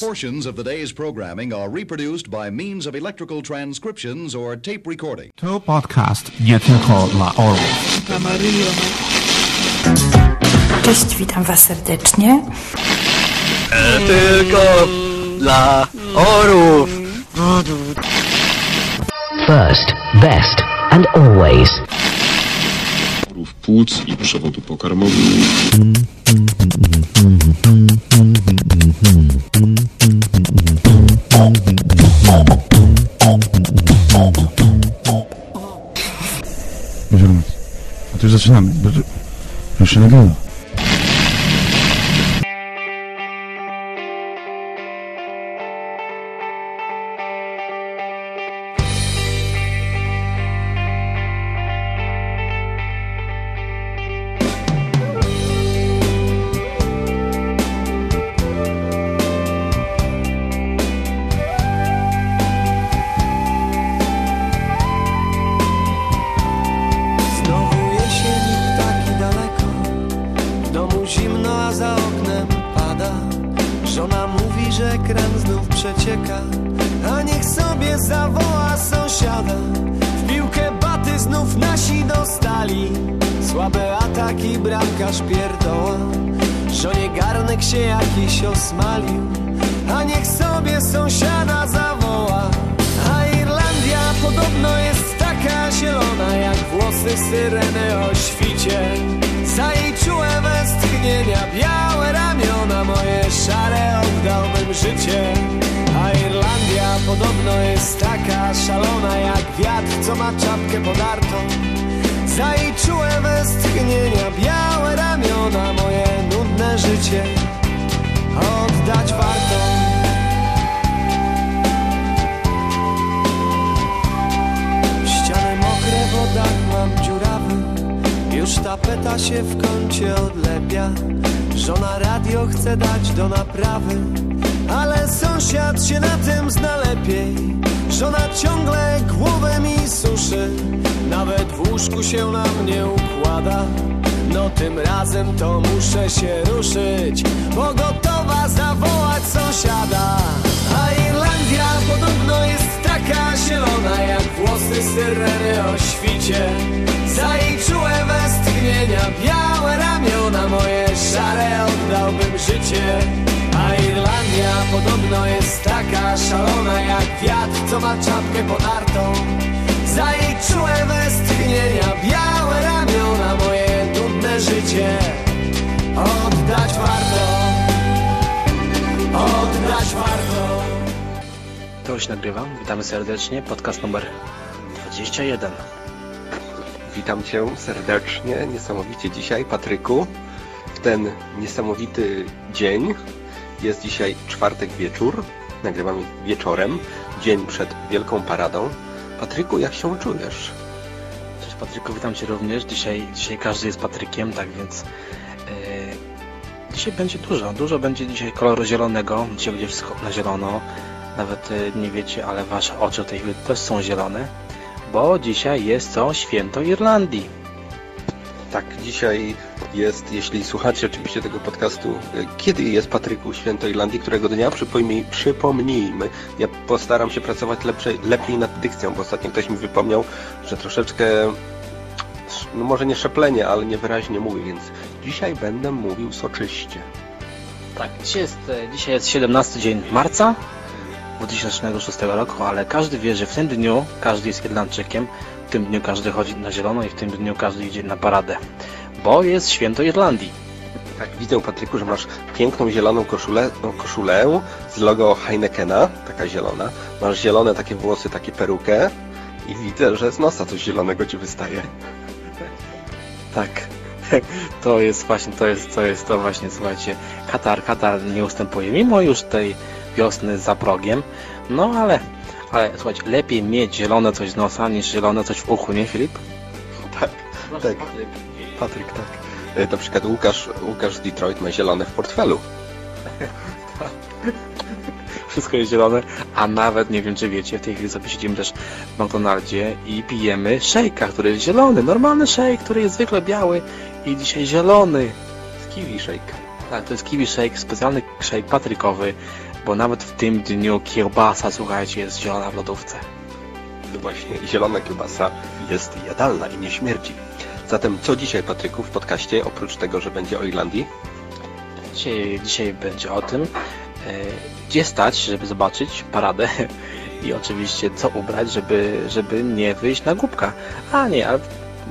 Portions of the day's programming are reproduced by means of electrical transcriptions or tape recording. To podcast nie tylko dla orłów. Cześć, witam Was serdecznie. Tylko dla orów. First, best, and always. Rów płuc i przewodu pokarmowego. Będziemy. A to już zaczynamy. bo Już się nagrywa. Życie A Irlandia podobno jest taka szalona Jak wiatr, co ma czapkę podartą Za jej czułe westchnienia Białe ramiona moje nudne życie Oddać warto Oddać warto To nagrywam. Witamy serdecznie. Podcast numer 21. Witam Cię serdecznie, niesamowicie dzisiaj, Patryku. W ten niesamowity dzień. Jest dzisiaj czwartek wieczór. Nagrywamy wieczorem, dzień przed Wielką Paradą. Patryku, jak się czujesz? Cześć Patryku, witam Cię również. Dzisiaj, dzisiaj każdy jest Patrykiem, tak więc e, dzisiaj będzie dużo. Dużo będzie dzisiaj koloru zielonego. Dzisiaj będzie wszystko na zielono. Nawet e, nie wiecie, ale Wasze oczy w tej chwili też są zielone. Bo dzisiaj jest co? Święto Irlandii. Tak, dzisiaj jest, jeśli słuchacie oczywiście tego podcastu, e, kiedy jest Patryku Święto Irlandii, którego dnia przypomnij, przypomnijmy. Ja postaram się pracować lepszej, lepiej nad dykcją, bo ostatnio ktoś mi wypomniał, że troszeczkę, no może nie szeplenie, ale niewyraźnie mówię, więc dzisiaj będę mówił soczyście. Tak, dzisiaj jest, e, dzisiaj jest 17 dzień marca 2006 roku, ale każdy wie, że w tym dniu każdy jest Irlandczykiem, w tym dniu każdy chodzi na zielono i w tym dniu każdy idzie na paradę, bo jest święto Irlandii. Tak, widzę Patryku, że masz piękną zieloną koszulę, koszulę z logo Heinekena, taka zielona. Masz zielone takie włosy, takie perukę i widzę, że z nosa coś zielonego ci wystaje. Tak, to jest właśnie, to jest, to jest to właśnie, słuchajcie, Katar, Katar nie ustępuje, mimo już tej wiosny za progiem, no ale, ale słuchajcie, lepiej mieć zielone coś z nosa niż zielone coś w uchu, nie Filip? Tak, tak. Patryk, tak. E, Na przykład Łukasz, Łukasz z Detroit ma zielone w portfelu. Wszystko jest zielone, a nawet nie wiem czy wiecie, w tej chwili sobie siedzimy też w McDonaldzie i pijemy szejka, który jest zielony, normalny szejk, który jest zwykle biały i dzisiaj zielony. Z kiwi shake. Tak, to jest kiwi shake, specjalny shake patrykowy, bo nawet w tym dniu kiełbasa, słuchajcie, jest zielona w lodówce. No właśnie, zielona kiełbasa jest jadalna i nie śmierdzi. Zatem co dzisiaj, Patryku, w podcaście, oprócz tego, że będzie o Irlandii? Dzisiaj, dzisiaj będzie o tym, e, gdzie stać, żeby zobaczyć paradę i oczywiście co ubrać, żeby, żeby nie wyjść na głupka. A nie, ale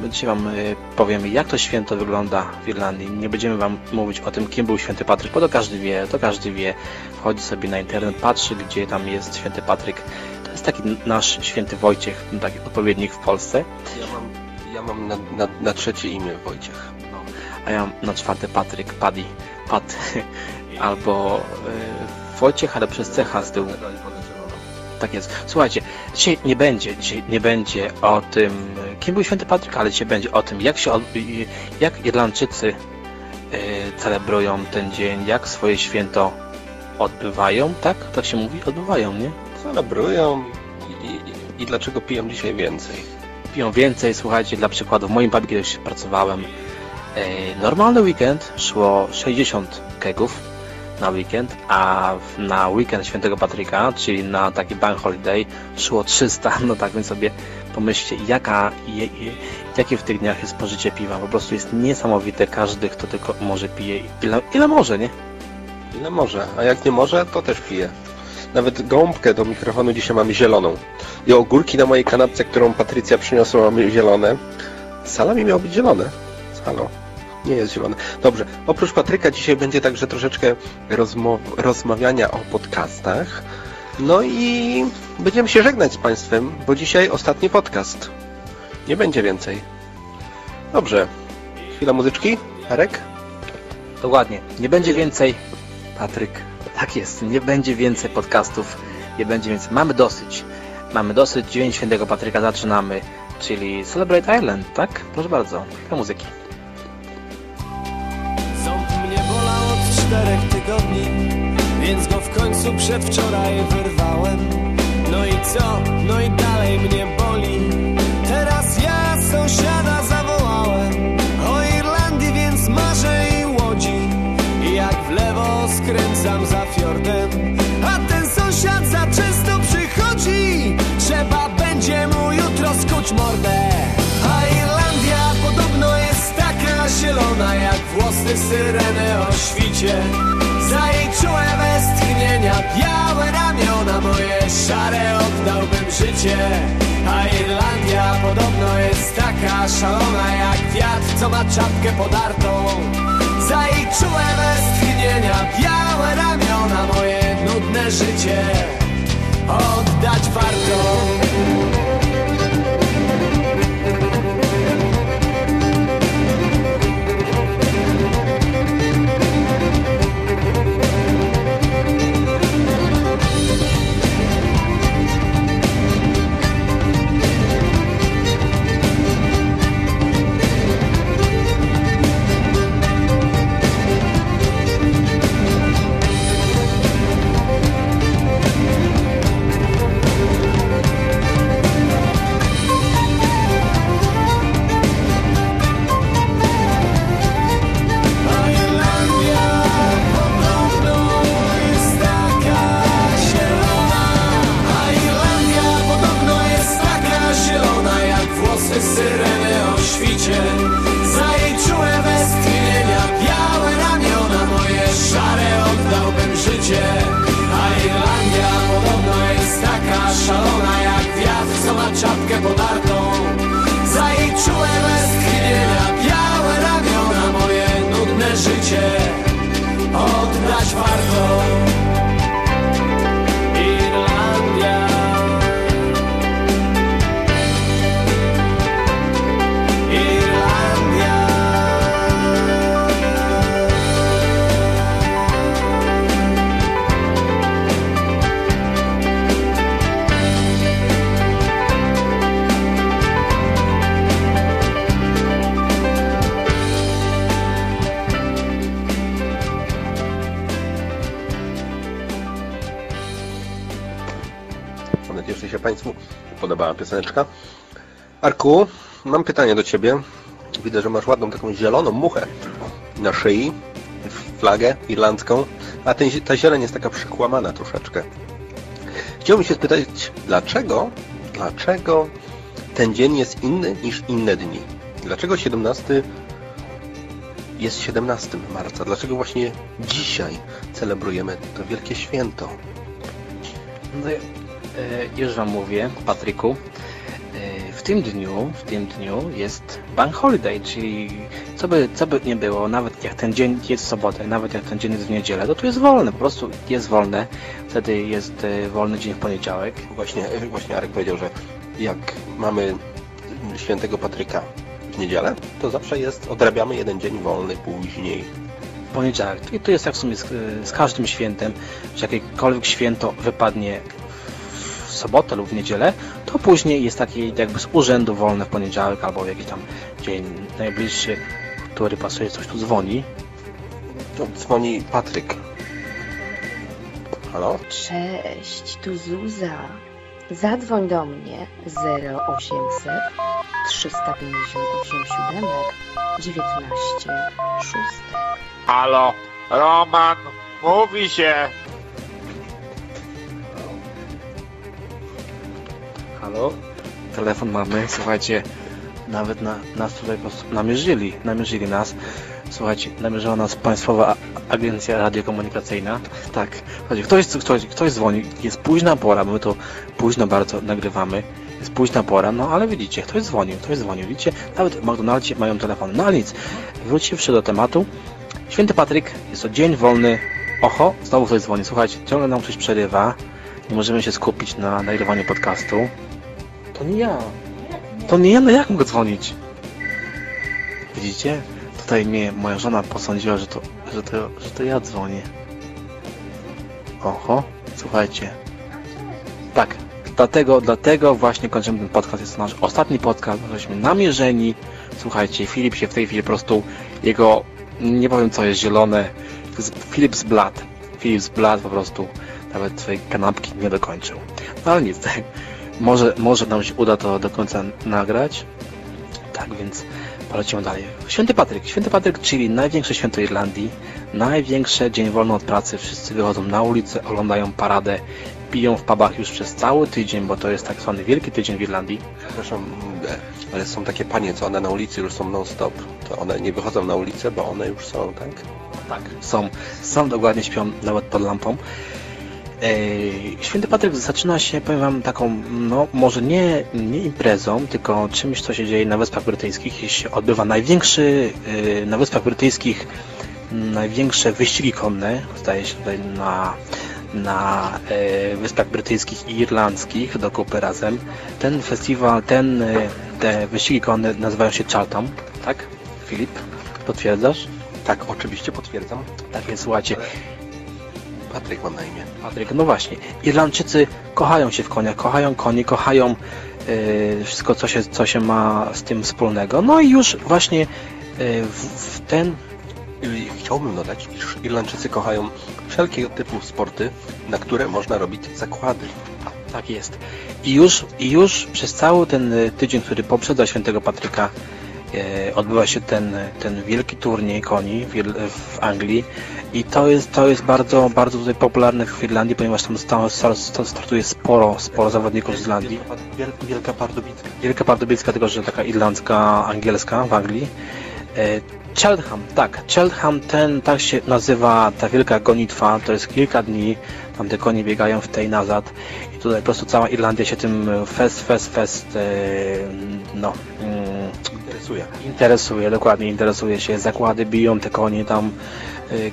dzisiaj Wam e, powiem, jak to święto wygląda w Irlandii. Nie będziemy Wam mówić o tym, kim był święty Patryk, bo to każdy wie, to każdy wie. Wchodzi sobie na internet, patrzy, gdzie tam jest święty Patryk. To jest taki nasz święty Wojciech, taki odpowiednik w Polsce. Ja mam, ja mam na, na, na trzecie imię Wojciech. No, a ja mam na czwarty Patryk, Paddy, Pat, albo y, Wojciech, ale przez cecha z tyłu. Tak jest. Słuchajcie, dzisiaj nie będzie, dzisiaj nie będzie o tym, kim był święty Patryk, ale dzisiaj będzie o tym, jak się, jak Irlandczycy y, celebrują ten dzień, jak swoje święto odbywają, tak? Tak się mówi? Odbywają, nie? Celebrują i, i, dlaczego piją dzisiaj więcej? Piją więcej, słuchajcie, dla przykładu, w moim pubie kiedyś pracowałem, e, normalny weekend szło 60 kegów na weekend, a na weekend świętego Patryka, czyli na taki bank holiday, szło 300, no tak więc sobie pomyślcie, jaka, je, je, jakie w tych dniach jest spożycie piwa, po prostu jest niesamowite, każdy, kto tylko może pije, ile, ile może, nie? Ile może, a jak nie może, to też pije. Nawet gąbkę do mikrofonu dzisiaj mamy zieloną. I ogórki na mojej kanapce, którą Patrycja przyniosła, mamy zielone. Salami miało być zielone. Halo. Nie jest zielone. Dobrze. Oprócz Patryka dzisiaj będzie także troszeczkę rozmawiania o podcastach. No i będziemy się żegnać z Państwem, bo dzisiaj ostatni podcast. Nie będzie więcej. Dobrze. Chwila muzyczki. Arek? Dokładnie. Nie będzie więcej, Patryk, tak jest, nie będzie więcej podcastów, nie będzie więcej. Mamy dosyć. Mamy dosyć. Dzień Świętego Patryka zaczynamy, czyli Celebrate Island, tak? Proszę bardzo, chwila muzyki. Czterech tygodni, więc go w końcu przedwczoraj wyrwałem. No i co? No i dalej mnie boli. Teraz ja sąsiada zawołałem. Syreny o świcie. Czułe westchnienia, białe ramiona moje szare oddałbym życie. A Irlandia podobno jest taka szalona jak wiatr, co ma czapkę podartą. Za czułe westchnienia, białe ramiona moje nudne życie pytanie do Ciebie. Widzę, że masz ładną taką zieloną muchę na szyi. Flagę irlandzką, a ten, ta zieleń jest taka przekłamana troszeczkę. Chciałbym się spytać, dlaczego, dlaczego ten dzień jest inny niż inne dni? Dlaczego 17 jest 17 marca? Dlaczego właśnie dzisiaj celebrujemy to wielkie święto? No, e, już wam mówię, Patryku. E, w tym dniu, w tym dniu jest bank holiday, czyli co by, co by nie było, nawet jak ten dzień jest w sobotę, nawet jak ten dzień jest w niedzielę, to tu jest wolne, po prostu jest wolne. Wtedy jest e, wolny dzień w poniedziałek. Właśnie, właśnie Arek powiedział, że jak mamy świętego Patryka w niedzielę, to zawsze jest, odrabiamy jeden dzień wolny później. Poniedziałek. I to jest jak w sumie z, z każdym świętem, że jakiekolwiek święto wypadnie w sobotę lub w niedzielę, to później jest taki jakby z urzędu wolny w poniedziałek albo jakiś tam dzień najbliższy, który pasuje, coś tu dzwoni. To dzwoni Patryk. Halo? Cześć, tu Zuza. Zadzwoń do mnie 0800 358 siódemek 19 szóstek. Halo, Roman, mówi się. Halo? Telefon mamy, słuchajcie, nawet na, nas tutaj namierzyli, namierzyli nas. Słuchajcie, namierzyła nas Państwowa Agencja Radiokomunikacyjna. Tak, słuchajcie, ktoś, ktoś, ktoś dzwoni, jest późna pora, my to późno bardzo nagrywamy. Jest późna pora, no ale widzicie, ktoś dzwonił, ktoś dzwonił, widzicie, nawet w McDonaldzie mają telefon. No nic, wróciwszy do tematu, Święty Patryk, jest to dzień wolny. Oho, znowu ktoś dzwoni, słuchajcie, ciągle nam coś przerywa. Nie możemy się skupić na nagrywaniu podcastu. To nie ja. To nie ja, no jak mogę dzwonić? Widzicie? Tutaj mnie moja żona posądziła, że to, że to, że to ja dzwonię. Oho, słuchajcie. Tak, dlatego, dlatego właśnie kończymy ten podcast. Jest to nasz ostatni podcast, żeśmy namierzeni. Słuchajcie, Filip się w tej chwili po prostu, jego, nie powiem co jest zielone, jest Philips Blood. Philips Blood po prostu nawet swojej kanapki nie dokończył. No ale nic. Może, może nam się uda to do końca nagrać. Tak więc polecimy dalej. Święty Patryk. Święty Patryk, czyli największe święto Irlandii. Największe dzień wolny od pracy. Wszyscy wychodzą na ulicę, oglądają paradę, piją w pubach już przez cały tydzień, bo to jest tak zwany Wielki Tydzień w Irlandii. Przepraszam, e, ale są takie panie, co one na ulicy już są non-stop. To one nie wychodzą na ulicę, bo one już są, tak? Tak, są. Są dokładnie, śpią nawet pod lampą. Święty Patryk zaczyna się, powiem Wam, taką, no może nie, nie imprezą, tylko czymś, co się dzieje na Wyspach Brytyjskich. Jeśli się odbywa największy y, na Wyspach Brytyjskich największe wyścigi konne, zdaje się tutaj na, na e, Wyspach Brytyjskich i Irlandzkich do kupy razem. Ten festiwal, ten, e, te wyścigi konne nazywają się Charlton, tak? Filip, potwierdzasz? Tak, oczywiście potwierdzam. Tak jest, słuchajcie. Patryk mam na imię. Patryk, no właśnie. Irlandczycy kochają się w koniach, kochają konie, kochają e, wszystko, co się, co się ma z tym wspólnego. No i już właśnie e, w, w ten Chciałbym dodać, iż Irlandczycy kochają wszelkiego typu sporty, na które można robić zakłady. Tak jest. I już, I już przez cały ten e, tydzień, który poprzedza świętego Patryka, e, odbywa się ten, ten wielki turniej koni w, w Anglii i to jest, to jest bardzo, bardzo tutaj popularne w Irlandii, ponieważ tam sta, sta, sta, startuje sporo, sporo zawodników z Irlandii. Wielka, Pardubicka. Wielka Pardubicka, tylko że taka irlandzka, angielska w Anglii. E, Cheltenham, tak, Cheltenham, ten, tak się nazywa ta wielka gonitwa, to jest kilka dni, tam te konie biegają w tej nazad i tutaj po prostu cała Irlandia się tym fest, fest, fest, e, no, mm, Interesuje. interesuje, dokładnie interesuje się, zakłady biją te konie tam,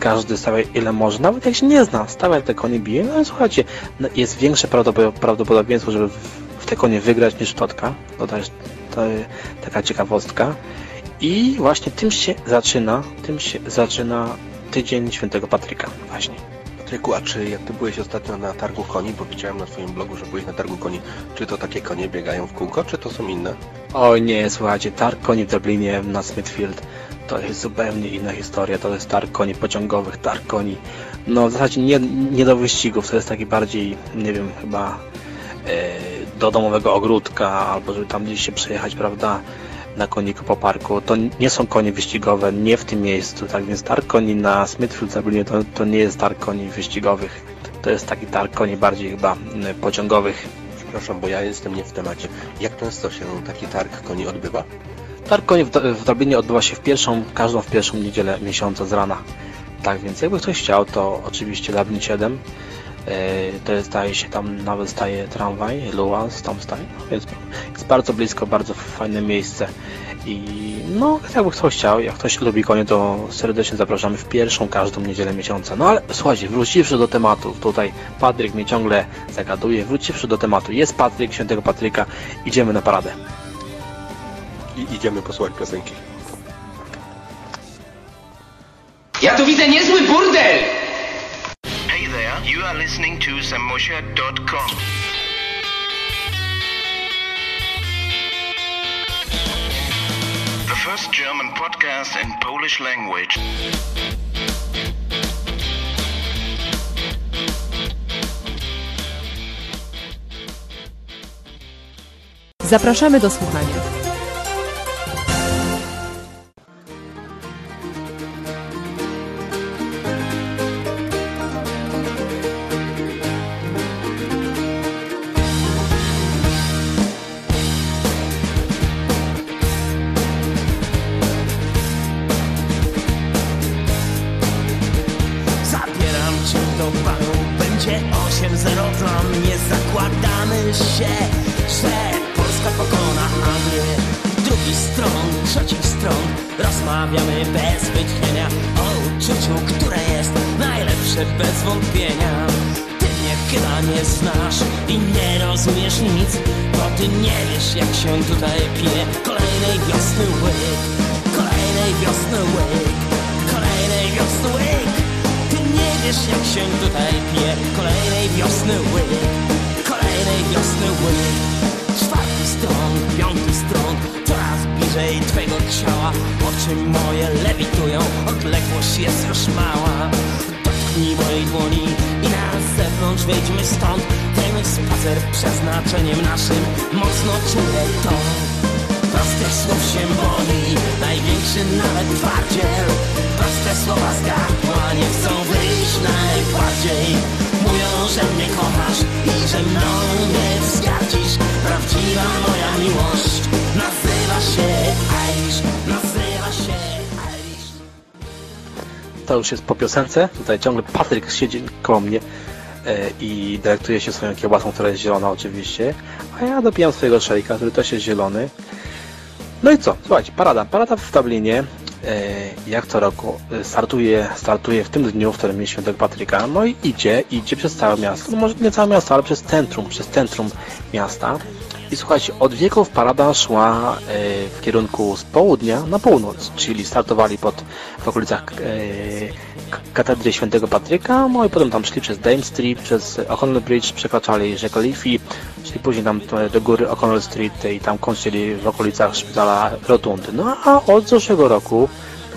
każdy stawia ile może, nawet jak się nie zna, stawia te konie bije, no ale słuchajcie, no, jest większe prawdopod- prawdopodobieństwo, żeby w, te konie wygrać niż totka, to też to, y, taka ciekawostka. I właśnie tym się zaczyna, tym się zaczyna tydzień świętego Patryka, właśnie. Patryku, a czy jak ty byłeś ostatnio na targu koni, bo widziałem na twoim blogu, że byłeś na targu koni, czy to takie konie biegają w kółko, czy to są inne? Oj nie, słuchajcie, targ koni w Dublinie na Smithfield to jest zupełnie inna historia. To jest targ koni pociągowych, targ. No w zasadzie nie, nie do wyścigów, to jest taki bardziej, nie wiem, chyba e, do domowego ogródka, albo żeby tam gdzieś się przejechać, prawda? na koniku po parku. To nie są konie wyścigowe, nie w tym miejscu, tak więc targ koni na Smithfield Dublinie to, to nie jest targ koni wyścigowych. To jest taki targ koni bardziej chyba pociągowych. Przepraszam, bo ja jestem nie w temacie. Jak często się taki targ koni odbywa? Targ w, Dublinie odbywa się w pierwszą, każdą w pierwszą niedzielę miesiąca z rana. Tak więc jakby ktoś chciał, to oczywiście Dublin 7 e, to jest, zdaje się, tam nawet staje tramwaj, Luas tam staje, no więc jest bardzo blisko, bardzo fajne miejsce i no, jakby ktoś chciał, jak ktoś lubi konie, to serdecznie zapraszamy w pierwszą każdą niedzielę miesiąca. No ale słuchajcie, wróciwszy do tematu, tutaj Patryk mnie ciągle zagaduje, wróciwszy do tematu, jest Patryk, świętego Patryka, idziemy na paradę. I idziemy posłuchać piosenki. Ja tu widzę niezły burdel! Hey there, you are listening to samosia.com. The first German podcast in Polish language. Zapraszamy do słuchania. Piosence. Tutaj ciągle Patryk siedzi koło mnie e, i delektuje się swoją kiełbasą, która jest zielona oczywiście, a ja dopijam swojego szejka, który też jest zielony. No i co? Słuchajcie, parada. Parada w Dublinie, e, jak co roku, e, startuje, startuje w tym dniu, w którym jest Świętego Patryka. No i idzie, idzie przez całe miasto. No może nie całe miasto, ale przez centrum, przez centrum miasta. I słuchajcie, od wieków parada szła e, w kierunku z południa na północ, czyli startowali pod, w okolicach e, katedry Świętego Patryka, no i potem tam szli przez Dame Street, przez O'Connell Bridge, przekraczali rzekę Liffey, czyli później tam e, do góry O'Connell Street i tam kończyli w okolicach szpitala Rotundy. No a od zeszłego roku,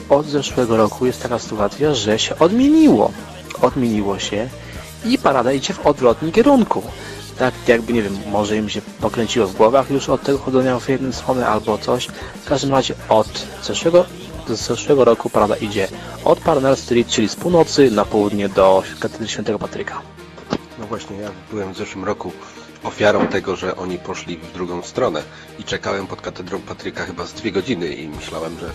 od zeszłego roku jest taka sytuacja, że się odmieniło. Odmieniło się i parada idzie w odwrotnym kierunku. Tak jakby, nie wiem, może im się pokręciło w głowach już od tego chodzenia w jedną stronę albo coś. W każdym razie od zeszłego, z zeszłego roku parada idzie od Parnell Street, czyli z północy na południe do katedry Świętego Patryka. No właśnie, ja byłem w zeszłym roku ofiarą tego, że oni poszli w drugą stronę i czekałem pod katedrą Patryka chyba z dwie godziny i myślałem, że,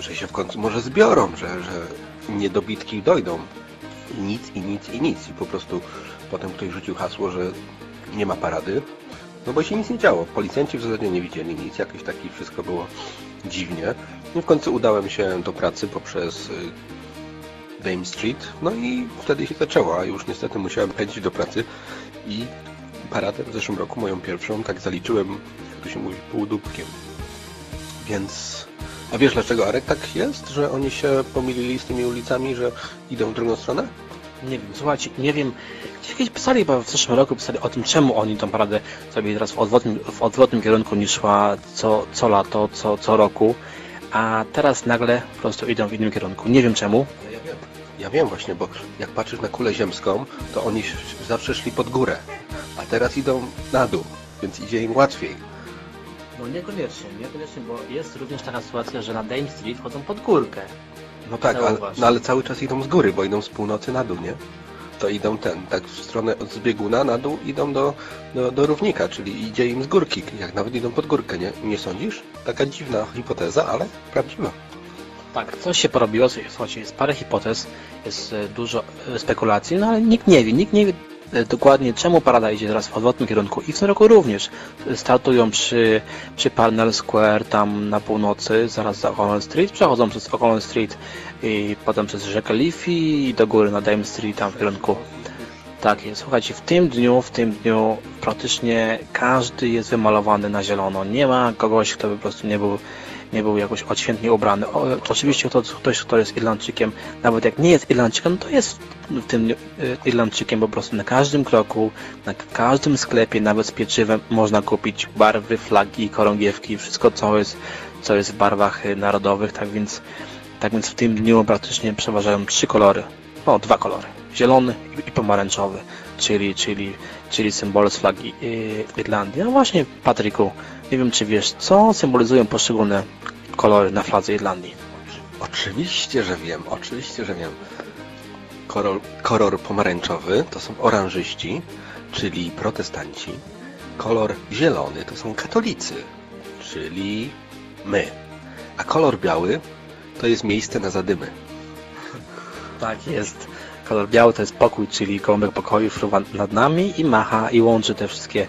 że się w końcu może zbiorą, że, że niedobitki dojdą. Nic, i nic, i nic. I po prostu potem ktoś rzucił hasło, że nie ma parady, no bo się nic nie działo. Policjanci w zasadzie nie widzieli nic, jakieś takie wszystko było dziwnie. I w końcu udałem się do pracy poprzez y, Dame Street, no i wtedy się zaczęło, a już niestety musiałem pędzić do pracy i paradę w zeszłym roku, moją pierwszą, tak zaliczyłem, jak to się mówi, półdubkiem. Więc... A wiesz dlaczego, Arek, tak jest, że oni się pomylili z tymi ulicami, że idą w drugą stronę? Nie wiem, słuchajcie, nie wiem, gdzieś kiedyś pisali, bo w zeszłym roku pisali o tym, czemu oni tą paradę zrobili teraz w odwrotnym, w odwrotnym kierunku niż szła co, co lato, co, co roku, a teraz nagle po prostu idą w innym kierunku. Nie wiem czemu. Ja wiem. Ja wiem właśnie, bo jak patrzysz na kulę ziemską, to oni zawsze szli pod górę, a teraz idą na dół, więc idzie im łatwiej. No niekoniecznie, niekoniecznie, bo jest również taka sytuacja, że na Dame Street chodzą pod górkę. No tak, ale, no ale cały czas idą z góry, bo idą z północy na dół, nie? To idą ten, tak w stronę od zbieguna na dół idą do, do, do równika, czyli idzie im z górki, jak nawet idą pod górkę, nie? Nie sądzisz? Taka dziwna hipoteza, ale prawdziwa. Tak, coś się porobiło, słuchajcie, jest parę hipotez, jest e, dużo e, spekulacji, no ale nikt nie wie, nikt nie wie dokładnie czemu parada idzie teraz w odwrotnym kierunku i w tym roku również. Startują przy, przy Parnell Square tam na północy, zaraz za O'Connell Street, przechodzą przez O'Connell Street i potem przez rzekę Liffey i do góry na Dame Street tam w kierunku. Tak jest. Słuchajcie, w tym dniu, w tym dniu praktycznie każdy jest wymalowany na zielono. Nie ma kogoś, kto by po prostu nie był, nie był jakoś odświętnie ubrany. O, oczywiście to ktoś, kto jest Irlandczykiem, nawet jak nie jest Irlandczykiem, to jest tym y, Irlandczykiem po prostu na każdym kroku, na każdym sklepie, nawet z pieczywem można kupić barwy, flagi, korągiewki, wszystko co jest, co jest w barwach narodowych, tak więc tak więc w tym dniu praktycznie przeważają trzy kolory. No, dwa kolory. Zielony i- pomarańczowy, czyli, czyli, czyli symbole z flagi yy, Irlandii. No właśnie, Patryku, nie wiem czy wiesz, co symbolizują poszczególne kolory na fladze Irlandii. Oczywiście, że wiem, oczywiście, że wiem. Kolor, kolor pomarańczowy to są oranżyści, czyli protestanci. Kolor zielony to są katolicy, czyli my. A kolor biały to jest miejsce na zadymy. Tak jest. Kolor biały to jest pokój, czyli kołąbek pokoju fruwa nad nami i macha i łączy te wszystkie.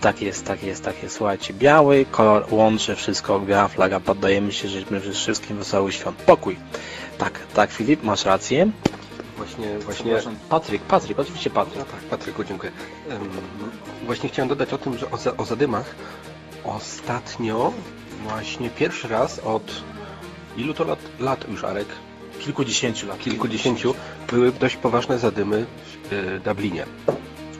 Tak jest, tak jest, tak jest. Słuchajcie, biały kolor łączy wszystko, biała flaga, poddajemy się, żeśmy wszystkim wesołych świąt. Pokój. Tak, tak Filip, masz rację. Właśnie, właśnie... Patryk, Patryk, oczywiście Patryk. No tak, Patryku, dziękuję. Em, właśnie chciałem dodać o tym, że o, za, o zadymach ostatnio właśnie pierwszy raz od ilu to lat, lat już, Arek? Kilkudziesięciu lat. Kilkudziesięciu były dość poważne zadymy w e, Dublinie.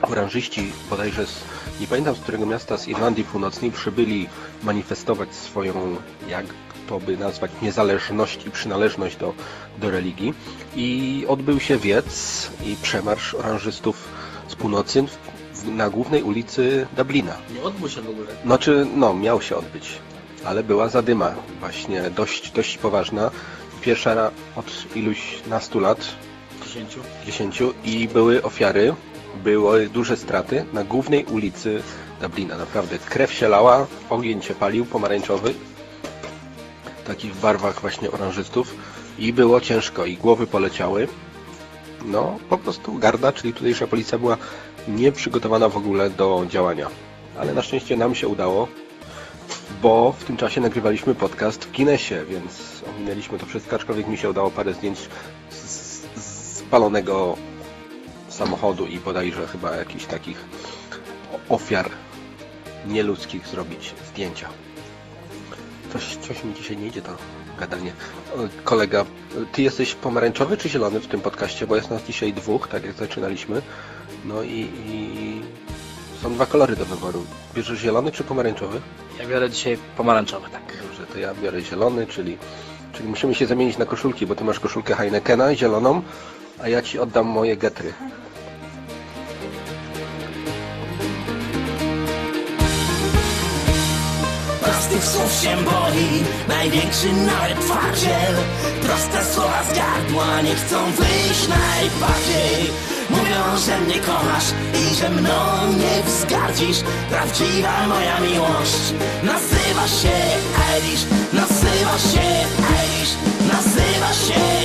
Oranżyści bodajże z, nie pamiętam z którego miasta z Irlandii Północnej przybyli manifestować swoją, jak to by nazwać, niezależność i przynależność do, do religii i odbył się wiec i przemarsz oranżystów z północy na głównej ulicy Dublina. Nie odbył się w ogóle. Znaczy, no, miał się odbyć, ale była zadyma właśnie dość, dość poważna. Pierwsza od iluś nastu lat, Dziesięciu. dziesięciu i były ofiary, były duże straty na głównej ulicy Dublina. Naprawdę krew się lała, ogień się palił, pomarańczowy, taki w barwach właśnie oranżystów i było ciężko i głowy poleciały. No, po prostu garda, czyli tutejsza policja była nieprzygotowana w ogóle do działania. Ale na szczęście nam się udało, bo w tym czasie nagrywaliśmy podcast w Guinnessie, więc ominęliśmy to wszystko, aczkolwiek mi się udało parę zdjęć z, z spalonego samochodu i bodajże chyba jakichś takich ofiar nieludzkich zrobić zdjęcia. Coś, coś mi dzisiaj nie idzie to gadanie. O, Kolega, ty jesteś pomarańczowy czy zielony w tym podcaście? Bo jest nas dzisiaj dwóch, tak jak zaczynaliśmy. No i, i są dwa kolory do wyboru. Bierzesz zielony czy pomarańczowy? Ja biorę dzisiaj pomarańczowy, tak. Dobrze, to ja biorę zielony, czyli, czyli musimy się zamienić na koszulki, bo ty masz koszulkę Heinekena zieloną, a ja ci oddam moje getry. Prostych słów się boi, największy nawet twardziel Proste słowa z gardła nie chcą wyjść najbardziej. Mówią, że mnie kochasz i że mną nie wzgardzisz Prawdziwa moja miłość. Nazywa się Eilish Nazywa się Eilish Nazywa się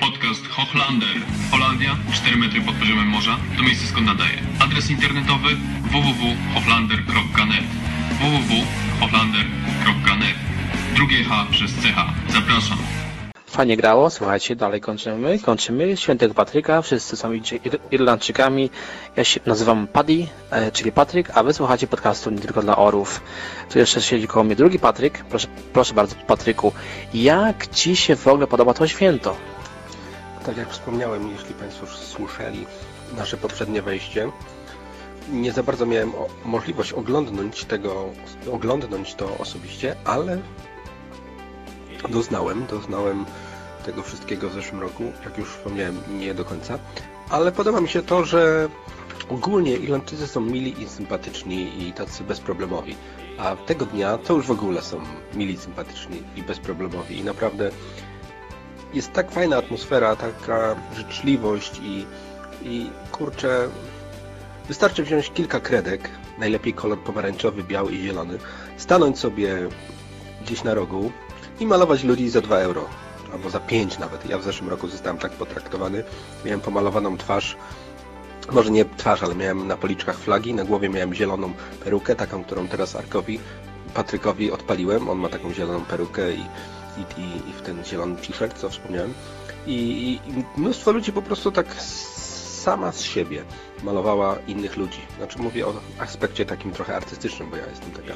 Podcast Hochlander. Holandia, 4 metry pod poziomem morza, to miejsce skąd nadaje. Adres internetowy www.hochlander.net www.hochlander.net Drugie H przez CH. Zapraszam. Fajnie grało, słuchajcie, dalej kończymy. Kończymy Świętego Patryka, wszyscy są Ir- Irlandczykami. Ja się nazywam Paddy, e, czyli Patryk, a wy słuchacie podcastu nie tylko dla orów. Tu jeszcze siedzi koło mnie drugi Patryk. Proszę, proszę bardzo, Patryku, jak ci się w ogóle podoba to święto? Tak jak wspomniałem, jeśli Państwo słyszeli nasze poprzednie wejście, nie za bardzo miałem możliwość oglądnąć tego, oglądnąć to osobiście, ale doznałem, doznałem tego wszystkiego w zeszłym roku. Jak już wspomniałem, nie do końca. Ale podoba mi się to, że ogólnie Irlandczycy są mili i sympatyczni i tacy bezproblemowi. A tego dnia to już w ogóle są mili, sympatyczni i bezproblemowi. I naprawdę jest tak fajna atmosfera, taka życzliwość i, i kurczę, wystarczy wziąć kilka kredek, najlepiej kolor pomarańczowy, biały i zielony, stanąć sobie gdzieś na rogu i malować ludzi za 2 euro, albo za 5 nawet. Ja w zeszłym roku zostałem tak potraktowany, miałem pomalowaną twarz, może nie twarz, ale miałem na policzkach flagi, na głowie miałem zieloną perukę, taką, którą teraz Arkowi, Patrykowi odpaliłem, on ma taką zieloną perukę i i, i, i w ten zielony t-shirt, co wspomniałem. I, i, I mnóstwo ludzi po prostu tak sama z siebie malowała innych ludzi. Znaczy mówię o aspekcie takim trochę artystycznym, bo ja jestem taka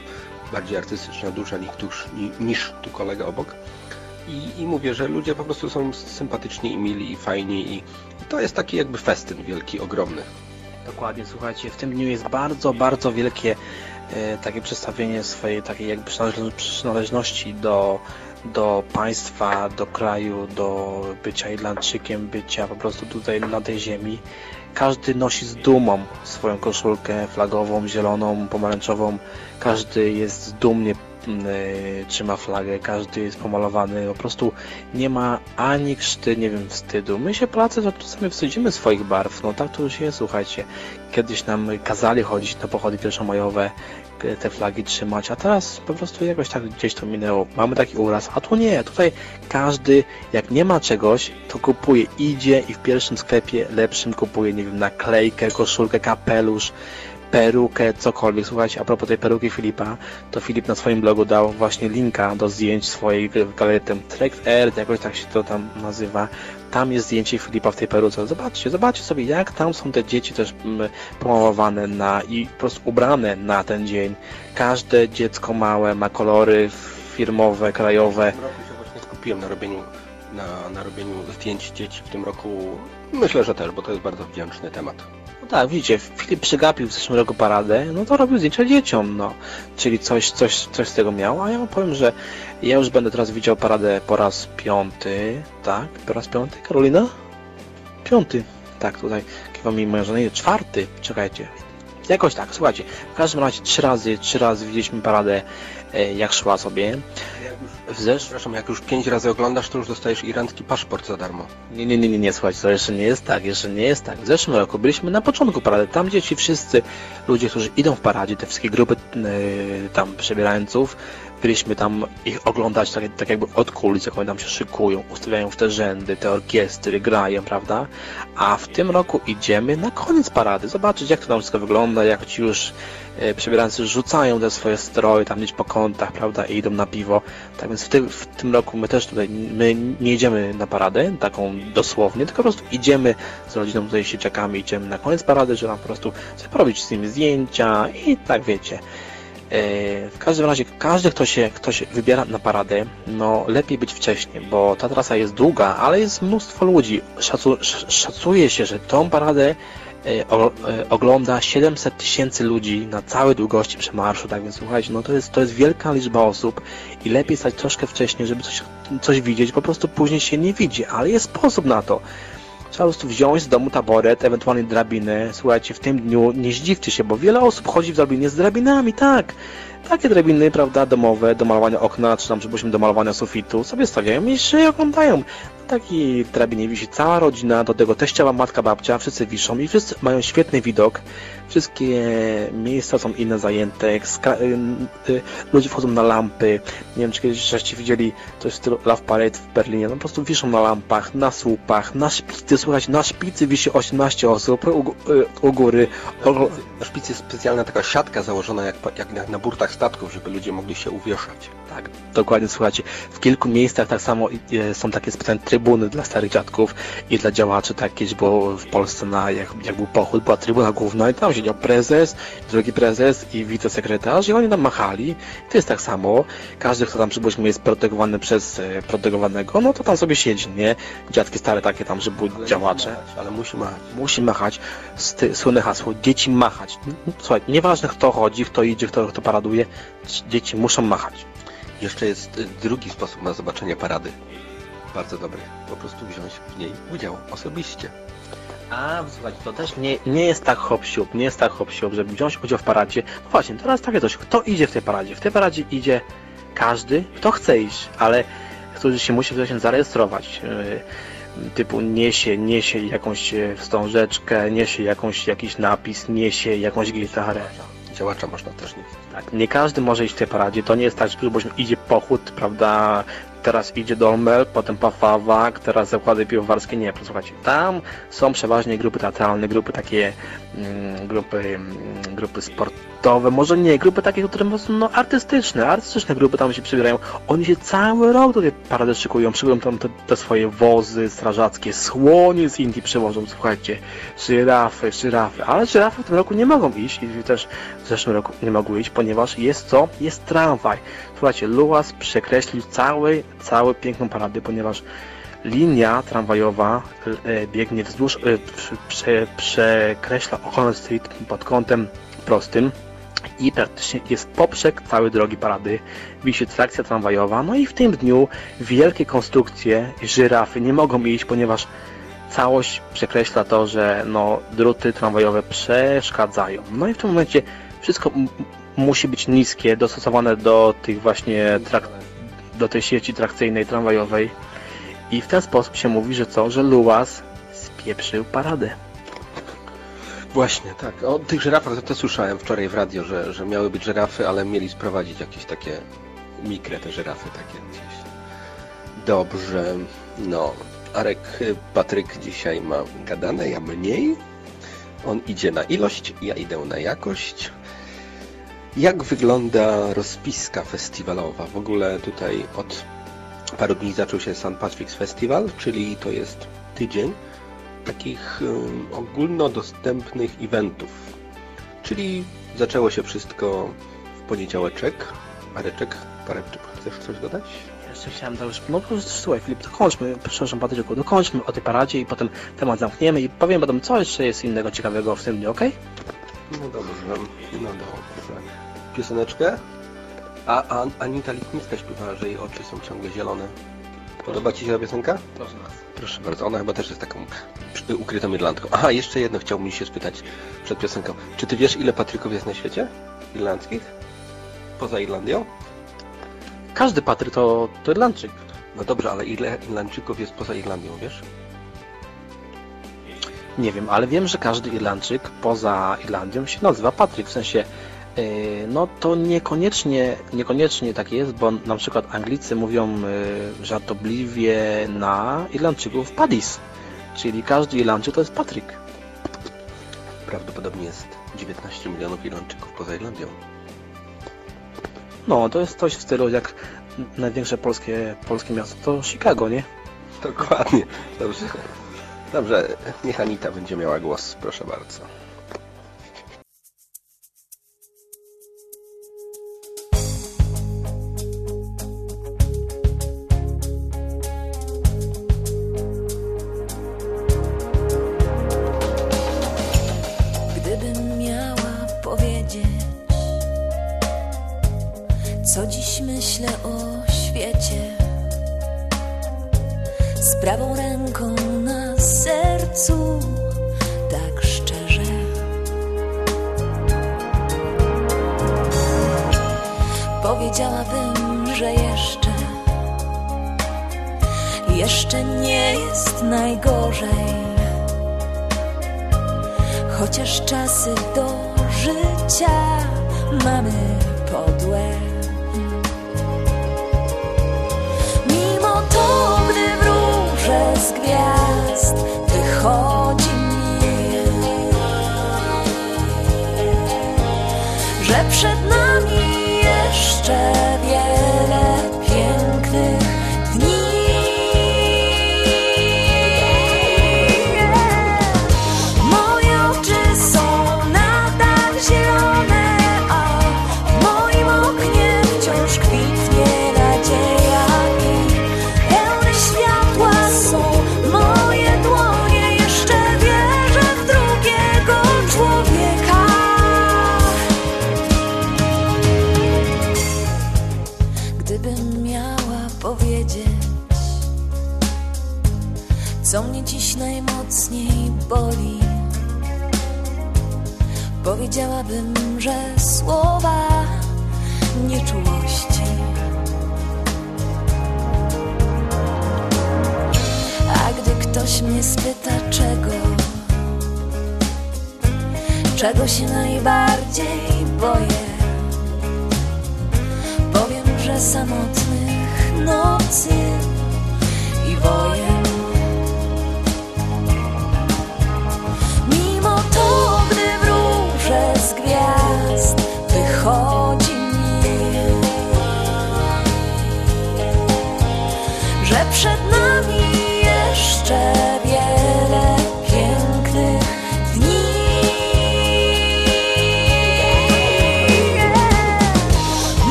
bardziej artystyczna dusza niż, niż tu kolega obok. I, I mówię, że ludzie po prostu są sympatyczni i mili i fajni i, to jest taki jakby festyn wielki, ogromny. Dokładnie, słuchajcie, w tym dniu jest bardzo, bardzo wielkie e, takie przedstawienie swojej takiej jakby przynależności do do państwa, do kraju, do bycia Irlandczykiem, bycia po prostu tutaj na tej ziemi. Każdy nosi z dumą swoją koszulkę flagową, zieloną, pomarańczową. Każdy jest dumnie trzyma flagę, każdy jest pomalowany, po prostu nie ma ani krzty, nie wiem, wstydu. My się Polacy to czasami wstydzimy swoich barw, no tak to już jest, słuchajcie. Kiedyś nam kazali chodzić na pochody pierwszomajowe, te flagi trzymać, a teraz po prostu jakoś tak gdzieś to minęło. Mamy taki uraz, a tu nie, tutaj każdy jak nie ma czegoś, to kupuje, idzie i w pierwszym sklepie lepszym kupuje, nie wiem, naklejkę, koszulkę, kapelusz, perukę, cokolwiek. Słuchajcie, a propos tej peruki Filipa, to Filip na swoim blogu dał właśnie linka do zdjęć swojej galerii Trek Air, jakoś tak się to tam nazywa. Tam jest zdjęcie Filipa w tej peruce. Zobaczcie, zobaczcie sobie, jak tam są te dzieci też mm, pomalowane na i po prostu ubrane na ten dzień. Każde dziecko małe ma kolory firmowe, krajowe. W tym roku się właśnie skupiłem na robieniu, na, na robieniu zdjęć dzieci w tym roku. Myślę, że też, bo to jest bardzo wdzięczny temat. Tak, widzicie, Filip przegapił w zeszłym roku paradę, no to robił zdjęcia dzieciom, no. Czyli coś, coś, coś z tego miał, a ja powiem, że ja już będę teraz widział paradę po raz piąty, tak? Po raz piąty, Karolina? Piąty, tak, tutaj kiwa mi moja żona, czwarty, czekajcie. Jakoś tak, słuchajcie, w każdym razie trzy razy, trzy razy widzieliśmy paradę, jak szła sobie. W zesz... Przepraszam, jak już pięć razy oglądasz, to już dostajesz irlandzki paszport za darmo. Nie, nie, nie, nie, nie, słuchajcie, to jeszcze nie jest tak, jeszcze nie jest tak. W zeszłym roku byliśmy na początku parady, tam gdzie ci wszyscy ludzie, którzy idą w paradzie, te wszystkie grupy yy, tam przebierańców, byliśmy tam ich oglądać tak, tak jakby od kulis, jak oni tam się szykują, ustawiają w te rzędy, te orkiestry, grają, prawda? A w tym roku idziemy na koniec parady, zobaczyć jak to tam wszystko wygląda, jak ci już e, przebierańcy rzucają te swoje stroje tam gdzieś po kątach, prawda, i idą na piwo. Tak więc w tym, w tym roku my też tutaj, my nie idziemy na paradę, taką dosłownie, tylko po prostu idziemy z rodziną tutaj się czekamy, idziemy na koniec parady, żeby nam po prostu porobić z nimi zdjęcia i tak wiecie. W każdym razie każdy, kto się, kto się wybiera na paradę, no lepiej być wcześniej, bo ta trasa jest długa, ale jest mnóstwo ludzi. Szacu, szacuje się, że tą paradę e, o, e, ogląda 700 tysięcy ludzi na całej długości przemarszu, tak więc słuchajcie, no to jest, to jest wielka liczba osób i lepiej stać troszkę wcześniej, żeby coś, coś widzieć, po prostu później się nie widzi, ale jest sposób na to. Trzeba po prostu wziąć z domu taboret, ewentualnie drabinę. Słuchajcie, w tym dniu nie zdziwcie się, bo wiele osób chodzi w drabinie z drabinami, tak. Takie drabiny, prawda, domowe, do malowania okna, czy tam, przypuśćmy, do malowania sufitu, sobie stawiają i się oglądają takiej drabinie wisi cała rodzina, do tego teściowa matka, babcia, wszyscy wiszą i wszyscy mają świetny widok. Wszystkie miejsca są inne zajęte, y, y, ludzie wchodzą na lampy. Nie wiem, czy kiedyś żeście widzieli coś w stylu Love Parade w Berlinie. No po prostu wiszą na lampach, na słupach, na szpicy, słuchać, na szpicy wisi 18 osób u, y, u góry. Na szpicy jest specjalna taka siatka założona jak, jak na burtach statków, żeby ludzie mogli się uwieszać. Tak, dokładnie, słuchajcie. W kilku miejscach tak samo są takie specjalne tryby trybuny dla starych dziadków i dla działaczy takieś, bo w Polsce na, jak, jak był pochód, była trybuna główna i tam siedział prezes, drugi prezes i wicesekretarz i oni tam machali. To jest tak samo. Każdy, kto tam przypuśćmy jest protegowany przez e, protegowanego, no to tam sobie siedzi, nie? Dziadki stare takie tam, że były działacze. Ale musi machać. Musi machać. Słynne hasło, dzieci machać. Słuchaj, nieważne kto chodzi, kto idzie, kto, kto paraduje, dzieci muszą machać. Jeszcze jest drugi sposób na zobaczenie parady. Bardzo dobry. Po prostu wziąć w niej udział osobiście. A, słuchajcie, to też nie, nie jest tak hop siup, nie jest tak hop siup, żeby wziąć udział w paradzie. No właśnie, teraz takie coś, kto idzie w tej paradzie? W tej paradzie idzie każdy, kto chce iść, ale którzy się musi wcześniej zarejestrować. Yy, typu niesie, niesie jakąś e, wstążeczkę, niesie jakąś, jakiś napis, niesie jakąś gitarę. Działacza można też nie. Tak, nie każdy może iść w tej paradzie. To nie jest tak, że idzie pochód, prawda? Teraz idzie Domel, potem Pafawak, teraz zakłady piwowarskie. Nie, posłuchajcie. Tam są przeważnie grupy teatralne, grupy takie, mm, grupy, mm, grupy sportowe, może nie, grupy takie, które są no, artystyczne, artystyczne grupy tam się przybierają. Oni się cały rok do tej parady szykują tam te, te swoje wozy strażackie, słonie z Indii przywożą, słuchajcie, żyrafy, żyrafy, ale żyrafy w tym roku nie mogą iść i też w zeszłym roku nie mogły iść, ponieważ jest co? Jest tramwaj. Słuchajcie, Luas przekreślił cały, cały piękną paradę, ponieważ linia tramwajowa e, biegnie wzdłuż, e, prze, przekreśla O'Connell Street pod kątem prostym i praktycznie jest poprzek całej drogi parady. Wisi trakcja tramwajowa, no i w tym dniu wielkie konstrukcje, żyrafy nie mogą iść, ponieważ całość przekreśla to, że no, druty tramwajowe przeszkadzają. No i w tym momencie wszystko musi być niskie, dostosowane do tych właśnie do tej sieci trakcyjnej tramwajowej i w ten sposób się mówi, że co, że Luas spieprzył paradę. Właśnie, tak. O tych żyrafach to słyszałem wczoraj w radio, że, że miały być żyrafy, ale mieli sprowadzić jakieś takie mikre te żyrafy takie gdzieś. Dobrze. No, Arek Patryk dzisiaj ma gadane, ja mniej. On idzie na ilość, ja idę na jakość. Jak wygląda rozpiska festiwalowa? W ogóle tutaj od paru dni zaczął się St. Patrick's Festival, czyli to jest tydzień takich ogólnodostępnych eventów. Czyli zaczęło się wszystko w poniedziałeczek. Mareczek, Pareczek, chcesz coś dodać? Jeszcze chciałem już, no słuchaj Filip, dokończmy, przepraszam Patryku, dokończmy o tej paradzie i potem temat zamkniemy i powiem potem, co jeszcze jest innego ciekawego w tym dniu, okej? No dobrze, no dobrze. Pioseneczkę? A, a Anita Litnicka śpiewała, że jej oczy są ciągle zielone. Podoba Ci się ta piosenka? Proszę bardzo. Proszę bardzo, ona chyba też jest taką ukrytą irlandką. Aha, jeszcze jedno chciałbym się spytać przed piosenką. Czy Ty wiesz, ile Patryków jest na świecie? Irlandzkich? Poza Irlandią? Każdy Patryk to, to Irlandczyk. No dobrze, ale ile Irlandczyków jest poza Irlandią, wiesz? Nie wiem, ale wiem, że każdy Irlandczyk poza Irlandią się nazywa Patryk, w sensie no to niekoniecznie, niekoniecznie tak jest, bo na przykład Anglicy mówią żartobliwie na Irlandczyków Padis, czyli każdy Irlandczyk to jest Patryk. Prawdopodobnie jest 19 milionów Irlandczyków poza Irlandią. No, to jest coś w stylu jak największe polskie, polskie miasto to Chicago, nie? Dokładnie. Dobrze. Dobrze, niech Anita będzie miała głos, proszę bardzo. Gdybym miała powiedzieć, co dziś myślę o świecie, z prawą ręką sercu, tak szczerze. Powiedziałabym, że jeszcze, jeszcze nie jest najgorzej. Chociaż czasy do życia mamy podłe. Mimo to, z gwiazd, wychodzi mi, że przed nami jeszcze wiele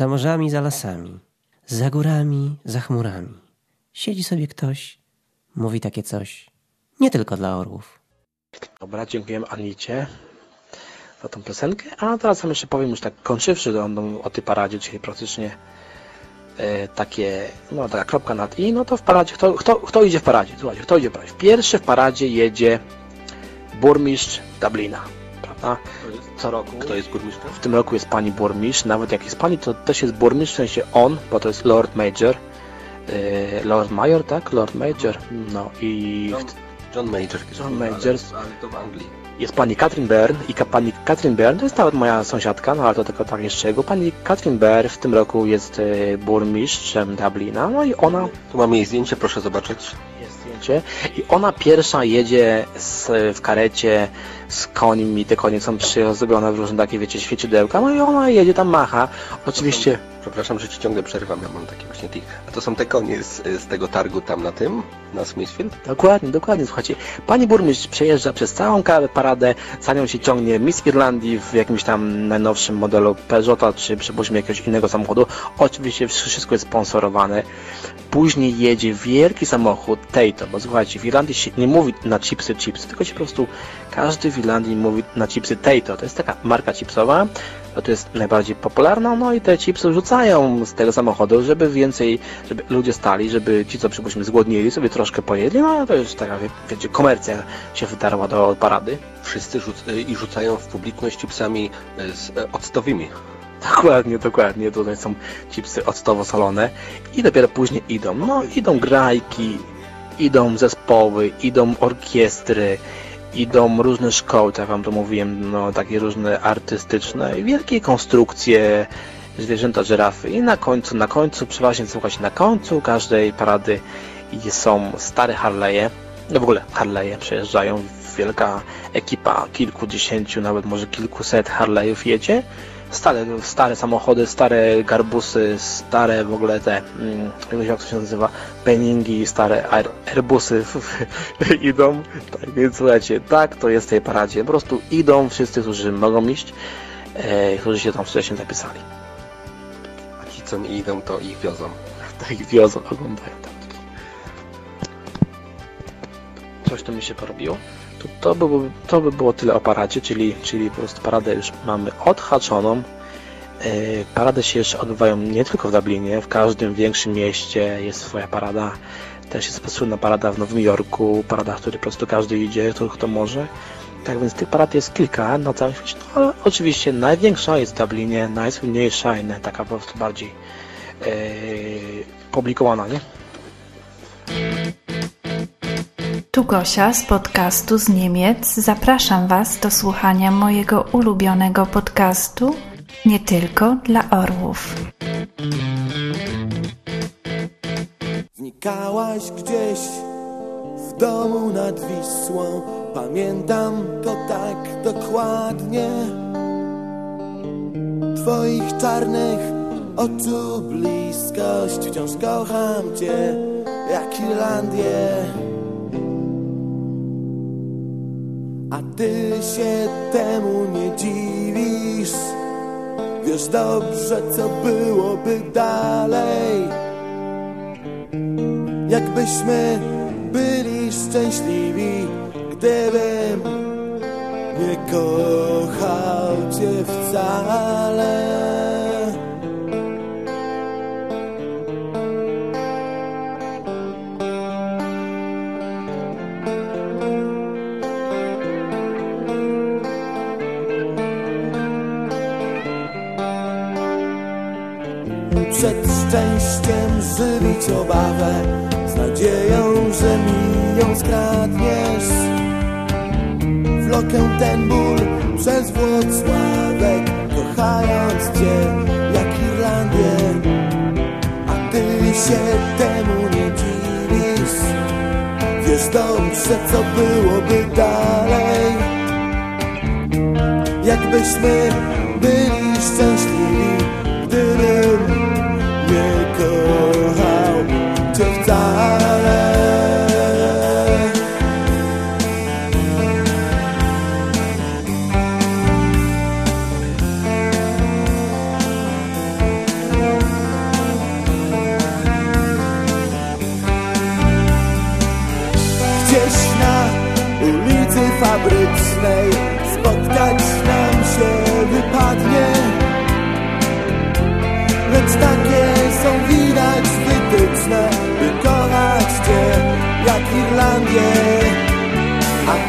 Za morzami, za lasami, za górami, za chmurami. Siedzi sobie ktoś, mówi takie coś. Nie tylko dla orłów. Dobra, dziękujemy Anicie za tą piosenkę. A teraz wam jeszcze powiem już tak kończywszy o tej paradzie, czyli praktycznie e, takie, no taka kropka nad i, no to w paradzie, kto, kto, kto idzie w paradzie? Słuchajcie, kto idzie w paradzie? Pierwszy w paradzie jedzie burmistrz Dublina, prawda? Co roku. Kto jest burmistrzem? W tym roku jest pani burmistrz, nawet jak jest pani, to też jest burmistrz, w sensie on, bo to jest Lord Major, e, Lord Major, tak? Lord Major, no i... John, John Major. John Major. Ale to w Anglii. Jest pani Catherine Byrne i ka- pani Catherine Byrne, to jest nawet moja sąsiadka, no ale to tylko tak jeszcze jego. Pani Catherine Byrne w tym roku jest e, burmistrzem Dublina, no i ona... Tu mamy jej zdjęcie, proszę zobaczyć. Jest zdjęcie. I ona pierwsza jedzie z, w karecie z końmi, te konie są przyozdobione w różne takie, wiecie, świecidełka, no i ona jedzie tam, macha. Oczywiście... Przepraszam, że ci ciągle przerywam, ja mam takie właśnie tik. A to są te konie z, z tego targu tam na tym, na Smithfield? Dokładnie, dokładnie, słuchajcie. Pani burmistrz przejeżdża przez całą paradę, za nią się ciągnie Miss Irlandii w jakimś tam najnowszym modelu Peugeota, czy przypuśćmy jakiegoś innego samochodu. Oczywiście wszystko jest sponsorowane. Później jedzie wielki samochód Tato, bo słuchajcie, w Irlandii się nie mówi na chipsy chipsy, tylko się po prostu każdy w Irlandii mówi na chipsy Tato. To jest taka marka chipsowa, to, jest najbardziej popularna, no i te chipsy rzucają z tego samochodu, żeby więcej, żeby ludzie stali, żeby ci, co przypuśćmy zgłodnili, sobie troszkę pojedli, no to już taka, wie- wiecie, komercja się wydarła do parady. Wszyscy rzuc i rzucają w publiczność chipsami e, z e, octowymi. Dokładnie, dokładnie. Tutaj są chipsy octowo solone i dopiero później idą. No, idą grajki, idą zespoły, idą orkiestry, idą różne szkoły, tak jak wam to mówiłem, no takie różne artystyczne, i wielkie konstrukcje, zwierzęta, żyrafy. I na końcu, na końcu, przeważnie słuchajcie, na końcu każdej parady są stare Harley'e, no w ogóle Harley'e przejeżdżają, wielka ekipa, kilkudziesięciu, nawet może kilkuset Harley'ów jedzie, stare, stare samochody, stare garbusy, stare w ogóle te, mm, jak jak to się nazywa, penningi, stare Air- Airbusy idą, tak więc słuchajcie, tak to jest w tej paradzie, po prostu idą wszyscy, którzy mogą iść, e, którzy się tam wcześniej zapisali. A ci, co nie idą, to ich wiozą. Tak ich wiozą, oglądają tam. Coś tu mi się porobiło. To, to, by, to by było tyle o paradzie, czyli, czyli po prostu paradę już mamy odhaczoną. Parady się jeszcze odbywają nie tylko w Dublinie, w każdym większym mieście jest swoja parada. Też jest słynna parada w Nowym Jorku, parada, w której po prostu każdy idzie, kto, kto może. Tak więc tych parad jest kilka na całym świecie. No, ale oczywiście największa jest w Dublinie, najsłynniejsza i taka po prostu bardziej yy, publikowana, nie? Tu Gosia z podcastu z Niemiec. Zapraszam Was do słuchania mojego ulubionego podcastu nie tylko dla orłów. Znikałaś gdzieś w domu nad Wisłą. Pamiętam to tak dokładnie. Twoich czarnych oczu bliskość. Wciąż kocham Cię jak Irlandię. A Ty się temu nie dziwisz. Wiesz dobrze, co byłoby dalej Jakbyśmy byli szczęśliwi Gdybym nie kochał Cię wcale szczęściem żywić obawę Z nadzieją, że mi ją skradniesz. Wlokę ten ból przez Włocławek Kochając Cię jak Irlandię. A Ty się temu nie dziwisz. Wiesz dobrze co byłoby dalej. Jakbyśmy byli szczęśliwi Gdybym nie kochał Cię wcale Gdzieś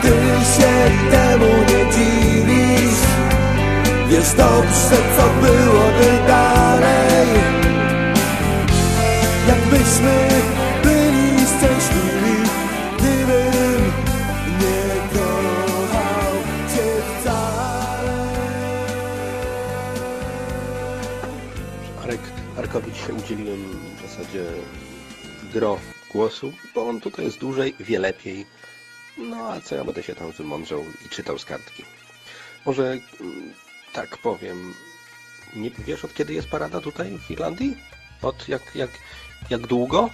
Ty się temu nie dziwisz Wiesz dobrze co byłoby dalej Jakbyśmy byli szczęśliwi Gdybym nie kochał Cię wcale Arek, Arkowi dzisiaj udzieliłem w zasadzie gro głosu, bo on tutaj jest dłużej, wie lepiej. No a co ja będę się tam wymądrzał i czytał z kartki. Może mm, tak powiem, nie wiesz od kiedy jest parada tutaj w Irlandii? Od jak, jak, jak długo?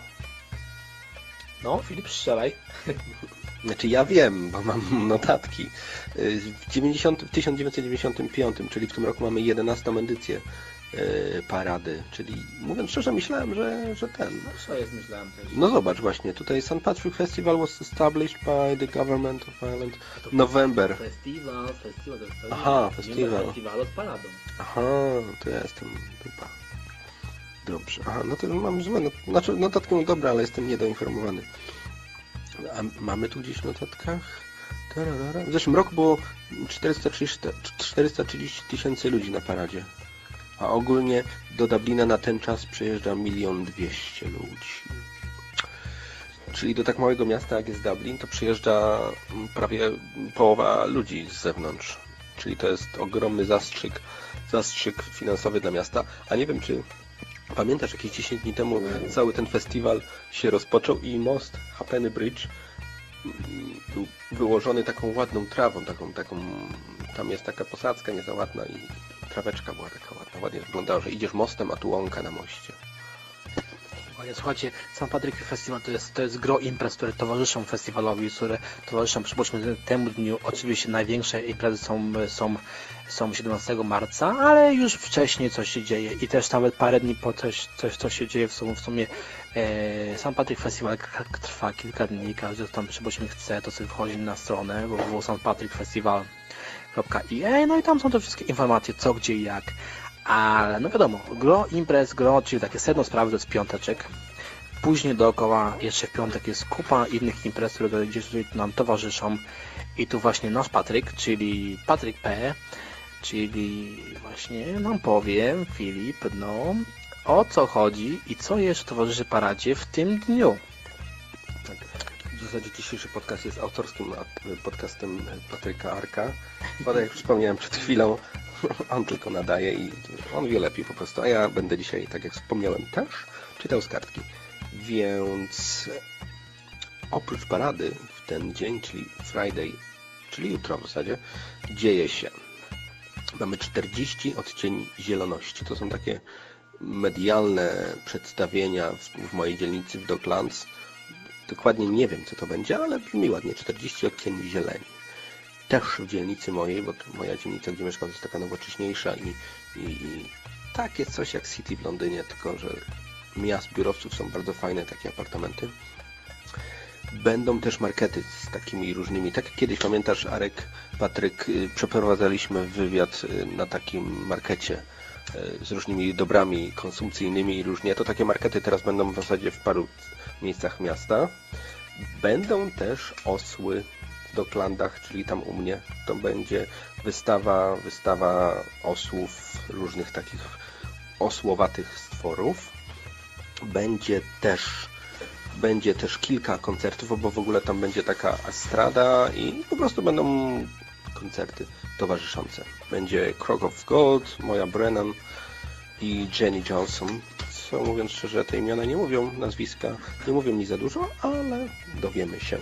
No, Filip, strzelaj. Znaczy ja wiem, bo mam notatki. Y, W, 90, w 1995, czyli w tym roku mamy 11 edycję parady, czyli mówiąc szczerze myślałem, że, że ten. No co jest, myślałem też. No zobacz właśnie, tutaj St. Patrick Festival was established by the government of Ireland November. Festiwal, festiwal, to jest Aha, ma festiwalu z paradą. Aha, to ja jestem dupa. Dobrze, aha, no to mam złe, no, znaczy notatkę mam dobre, ale jestem niedoinformowany. A mamy tu gdzieś w notatkach? W zeszłym roku było 430 430 tysięcy ludzi na paradzie. A ogólnie do Dublina na ten czas przyjeżdża milion dwieście ludzi. Czyli do tak małego miasta jak jest Dublin, to przyjeżdża mm, prawie połowa ludzi z zewnątrz. Czyli to jest ogromny zastrzyk, zastrzyk finansowy dla miasta. A nie wiem, czy pamiętasz, jakieś 10 dni temu cały ten festiwal się rozpoczął i most Hapeny Bridge mm, był wyłożony taką ładną trawą, taką, taką, tam jest taka posadzka niezaładna i traweczka była taka ładna, ładnie wyglądało, że idziesz mostem, a tu łąka na moście. Słuchajcie, Słuchajcie, St. Patrick Festival to jest, to jest gro imprez, które towarzyszą festiwalowi, które towarzyszą, przypuśćmy, temu dniu. Oczywiście największe imprezy są, są, są 17 marca, ale już wcześniej coś się dzieje i też nawet parę dni po coś, coś co się dzieje w sumie. W sumie e, St. Patrick Festival trwa kilka dni, każdy tam przypuśćmy chce, to sobie wchodzi na stronę www.stpatrickfestival.ie no i tam są te wszystkie informacje, co, gdzie i jak. Ale no wiadomo, gro imprez, gro, czyli takie sedno sprawy to jest piąteczek. Później dookoła jeszcze w piątek jest kupa innych imprez, które gdzieś nam towarzyszą. I tu właśnie nasz Patryk, czyli Patryk P., czyli właśnie nam powie, Filip, no, o co chodzi i co jeszcze towarzyszy paradzie w tym dniu. W zasadzie dzisiejszy podcast jest autorskim podcastem Patryka Arka, bo tak jak wspomniałem przed chwilą, on tylko nadaje i on wie lepiej po prostu, a ja będę dzisiaj, tak jak wspomniałem, też czytał z kartki. Więc oprócz parady w ten dzień, czyli Friday, czyli jutro w zasadzie, dzieje się. Mamy 40 odcieni zieloności. To są takie medialne przedstawienia w, w mojej dzielnicy w Docklands. Dokładnie nie wiem, co to będzie, ale brzmi ładnie. 40 odcieni zieleni. Też w dzielnicy mojej, bo moja dzielnica, gdzie mieszkam, jest taka nowocześniejsza i, i, i takie coś jak City w Londynie, tylko że miast biurowców są bardzo fajne takie apartamenty. Będą też markety z takimi różnymi, tak jak kiedyś pamiętasz Arek, Patryk, y, przeprowadzaliśmy wywiad y, na takim markecie z różnymi dobrami konsumpcyjnymi i różnie. To takie markety teraz będą w zasadzie w paru miejscach miasta. Będą też osły w Docklandach, czyli tam u mnie. To będzie wystawa, wystawa osłów, różnych takich osłowatych stworów. Będzie też będzie też kilka koncertów, bo w ogóle tam będzie taka estrada i po prostu będą koncerty towarzyszące. Będzie Crock of Gold, Moja Brennan i Jenny Johnson. Co mówiąc szczerze, te imiona nie mówią, nazwiska nie mówią mi za dużo, ale dowiemy się.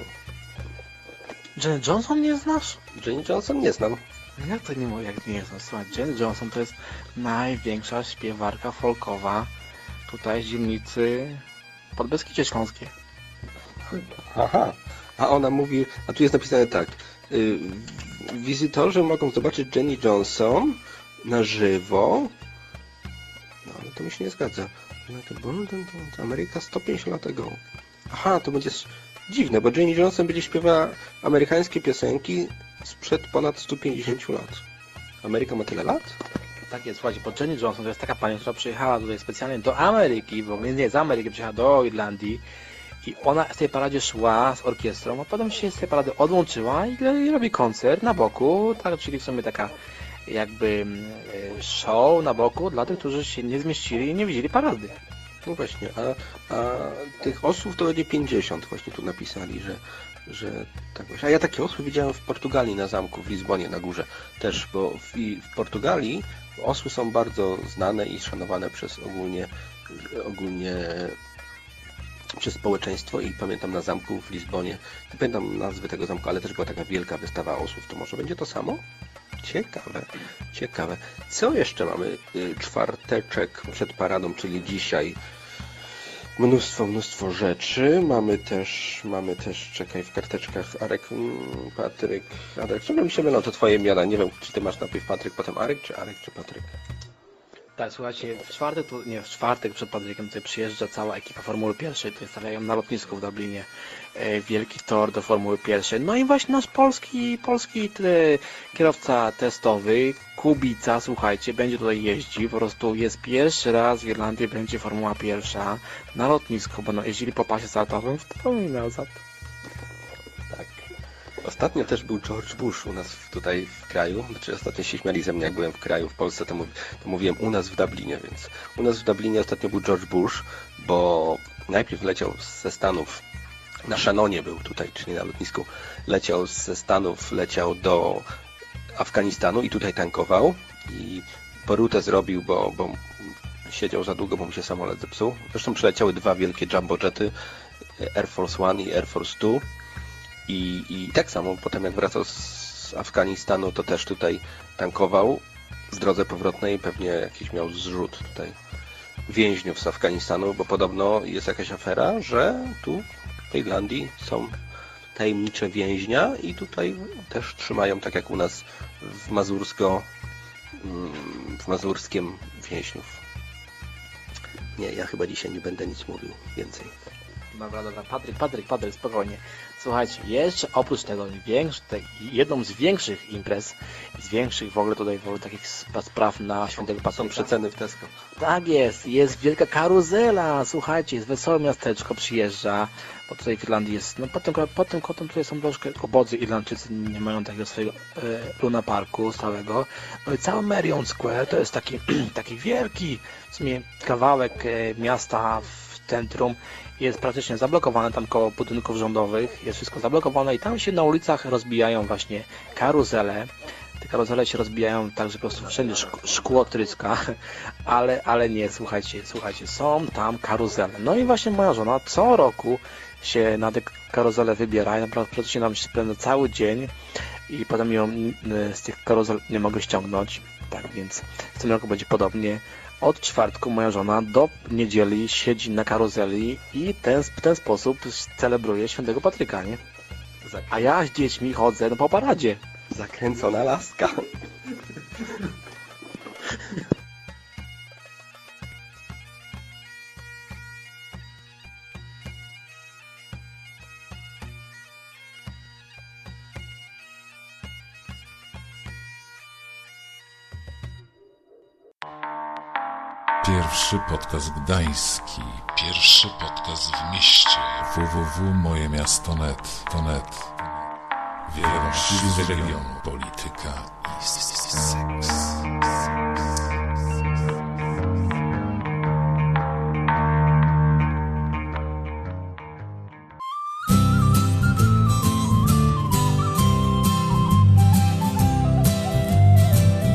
Jenny Johnson nie znasz? Jenny Johnson nie znam. Jak to nie mówię, jak nie znam? Słuchaj, Jenny Johnson to jest największa śpiewarka folkowa tutaj z dzielnicy Podbeskidzie Śląskie. Aha, a ona mówi, a tu jest napisane tak. Y, wizytorzy mogą zobaczyć Jenny Johnson na żywo. No ale to mi się nie zgadza. Ameryka 150 lat ago. Aha, to będzie dziwne, bo Jenny Johnson będzie śpiewała amerykańskie piosenki sprzed ponad 150 lat. Ameryka ma tyle lat? Tak jest, słuchajcie, bo Jenny Johnson to jest taka pani, która przyjechała tutaj specjalnie do Ameryki, bo nie z Ameryki, przyjechała do Irlandii i ona w tej paradzie szła z orkiestrą, a potem się z tej parady odłączyła i, i robi koncert na boku, tak, czyli w sumie taka jakby mm, show na boku dla tych, którzy się nie zmieścili i nie widzieli parady. No właśnie, a, a tych osób to będzie 50 właśnie tu napisali, że, że tak właśnie. A ja takie osły widziałem w Portugalii na zamku, w Lizbonie na górze też, bo w, w Portugalii osły są bardzo znane i szanowane przez ogólnie ogólnie przez społeczeństwo i pamiętam na zamku w Lizbonie, nie pamiętam nazwy tego zamku, ale też była taka wielka wystawa osłów, to może będzie to samo? Ciekawe, ciekawe. Co jeszcze mamy? Czwarteczek przed paradą, czyli dzisiaj. Mnóstwo, mnóstwo rzeczy. Mamy też, mamy też, czekaj, w karteczkach Arek, Patryk, Arek. Co mi się mylą, to twoje imiona. Nie wiem, czy ty masz najpierw Patryk, potem Arek, czy Arek, czy Patryk. Tak, słuchajcie, w czwartek, to, nie, w czwartek przed Patrykiem tutaj przyjeżdża cała ekipa Formuły Pierwszej, tutaj stawiają na lotnisku w Dublinie e, wielki tor do Formuły Pierwszej. No i właśnie nasz polski, polski te, kierowca testowy, Kubica, słuchajcie, będzie tutaj jeździł, po prostu jest pierwszy raz w Irlandii, będzie Formuła Pierwsza na lotnisku, bo no, jeździli po pasie startowym, wspominał za to. Ostatnio też był George Bush u nas tutaj w kraju. Znaczy ostatnio się śmiali ze mnie, jak byłem w kraju w Polsce, to, to mówiłem u nas w Dublinie, więc u nas w Dublinie ostatnio był George Bush, bo najpierw leciał ze Stanów, na Shannonie był tutaj, czyli na lotnisku, leciał ze Stanów, leciał do Afganistanu i tutaj tankował i porutę zrobił, bo, bo siedział za długo, bo mu się samolot zepsuł. Zresztą przyleciały dwa wielkie jumbo jety, Air Force One i Air Force Two i, I tak samo potem jak wracał z Afganistanu, to też tutaj tankował w drodze powrotnej, pewnie jakiś miał zrzut tutaj więźniów z Afganistanu, bo podobno jest jakaś afera, że tu w Irlandii są tajemnicze więźnia i tutaj też trzymają, tak jak u nas w Mazursko, mm, w Mazurskiem więźniów. Nie, ja chyba dzisiaj nie będę nic mówił więcej. Dobra, dobra, Patryk, Patryk, Patryk, spokojnie. Słuchajcie, jeszcze oprócz tego większy, te, jedną z większych imprez, z większych w ogóle tutaj w ogóle takich sp- spraw na świętego Patryka. Są przeceny w Tesco. Tak jest, jest wielka karuzela, słuchajcie, jest wesołe miasteczko, przyjeżdża, bo tutaj w Irlandii jest, no potem, potem kotem tutaj są troszkę obodzy Irlandczycy, nie mają takiego swojego e, Luna Parku stałego. No i cały Marion Square to jest taki, taki wielki w sumie kawałek e, miasta w centrum, jest praktycznie zablokowane tam koło budynków rządowych, jest wszystko zablokowane i tam się na ulicach rozbijają właśnie karuzele. Te karuzele się rozbijają tak, że po prostu wszędzie szk- szkło tryska, ale, ale nie, słuchajcie, słuchajcie, są tam karuzele. No i właśnie moja żona co roku się na te karuzele wybiera i naprawdę praktycznie nam się spędza cały dzień i potem ją y, z tych karuzel nie mogę ściągnąć. Tak więc w tym roku będzie podobnie. Od czwartku moja żona do niedzieli siedzi na karuzeli i ten, w ten sposób celebruje świętego Patryka, nie? A ja z dziećmi chodzę no, po paradzie. Zakręcona laska. Gdański. Pierwszy podcast w mieście. www.mojemiasto.net. To net. Wiadomości z regionu, polityka i seks.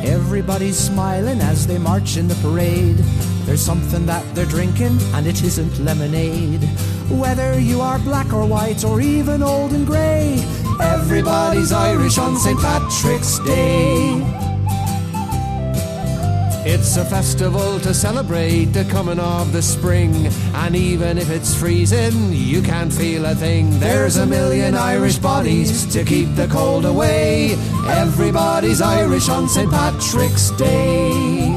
Everybody's smiling as they march in the parade. There's something that they're drinking, and it isn't lemonade. Whether you are black or white or even old and grey, everybody's Irish on St. Patrick's Day. It's a festival to celebrate the coming of the spring. And even if it's freezing, you can't feel a thing. There's a million Irish bodies to keep the cold away. Everybody's Irish on St. Patrick's Day.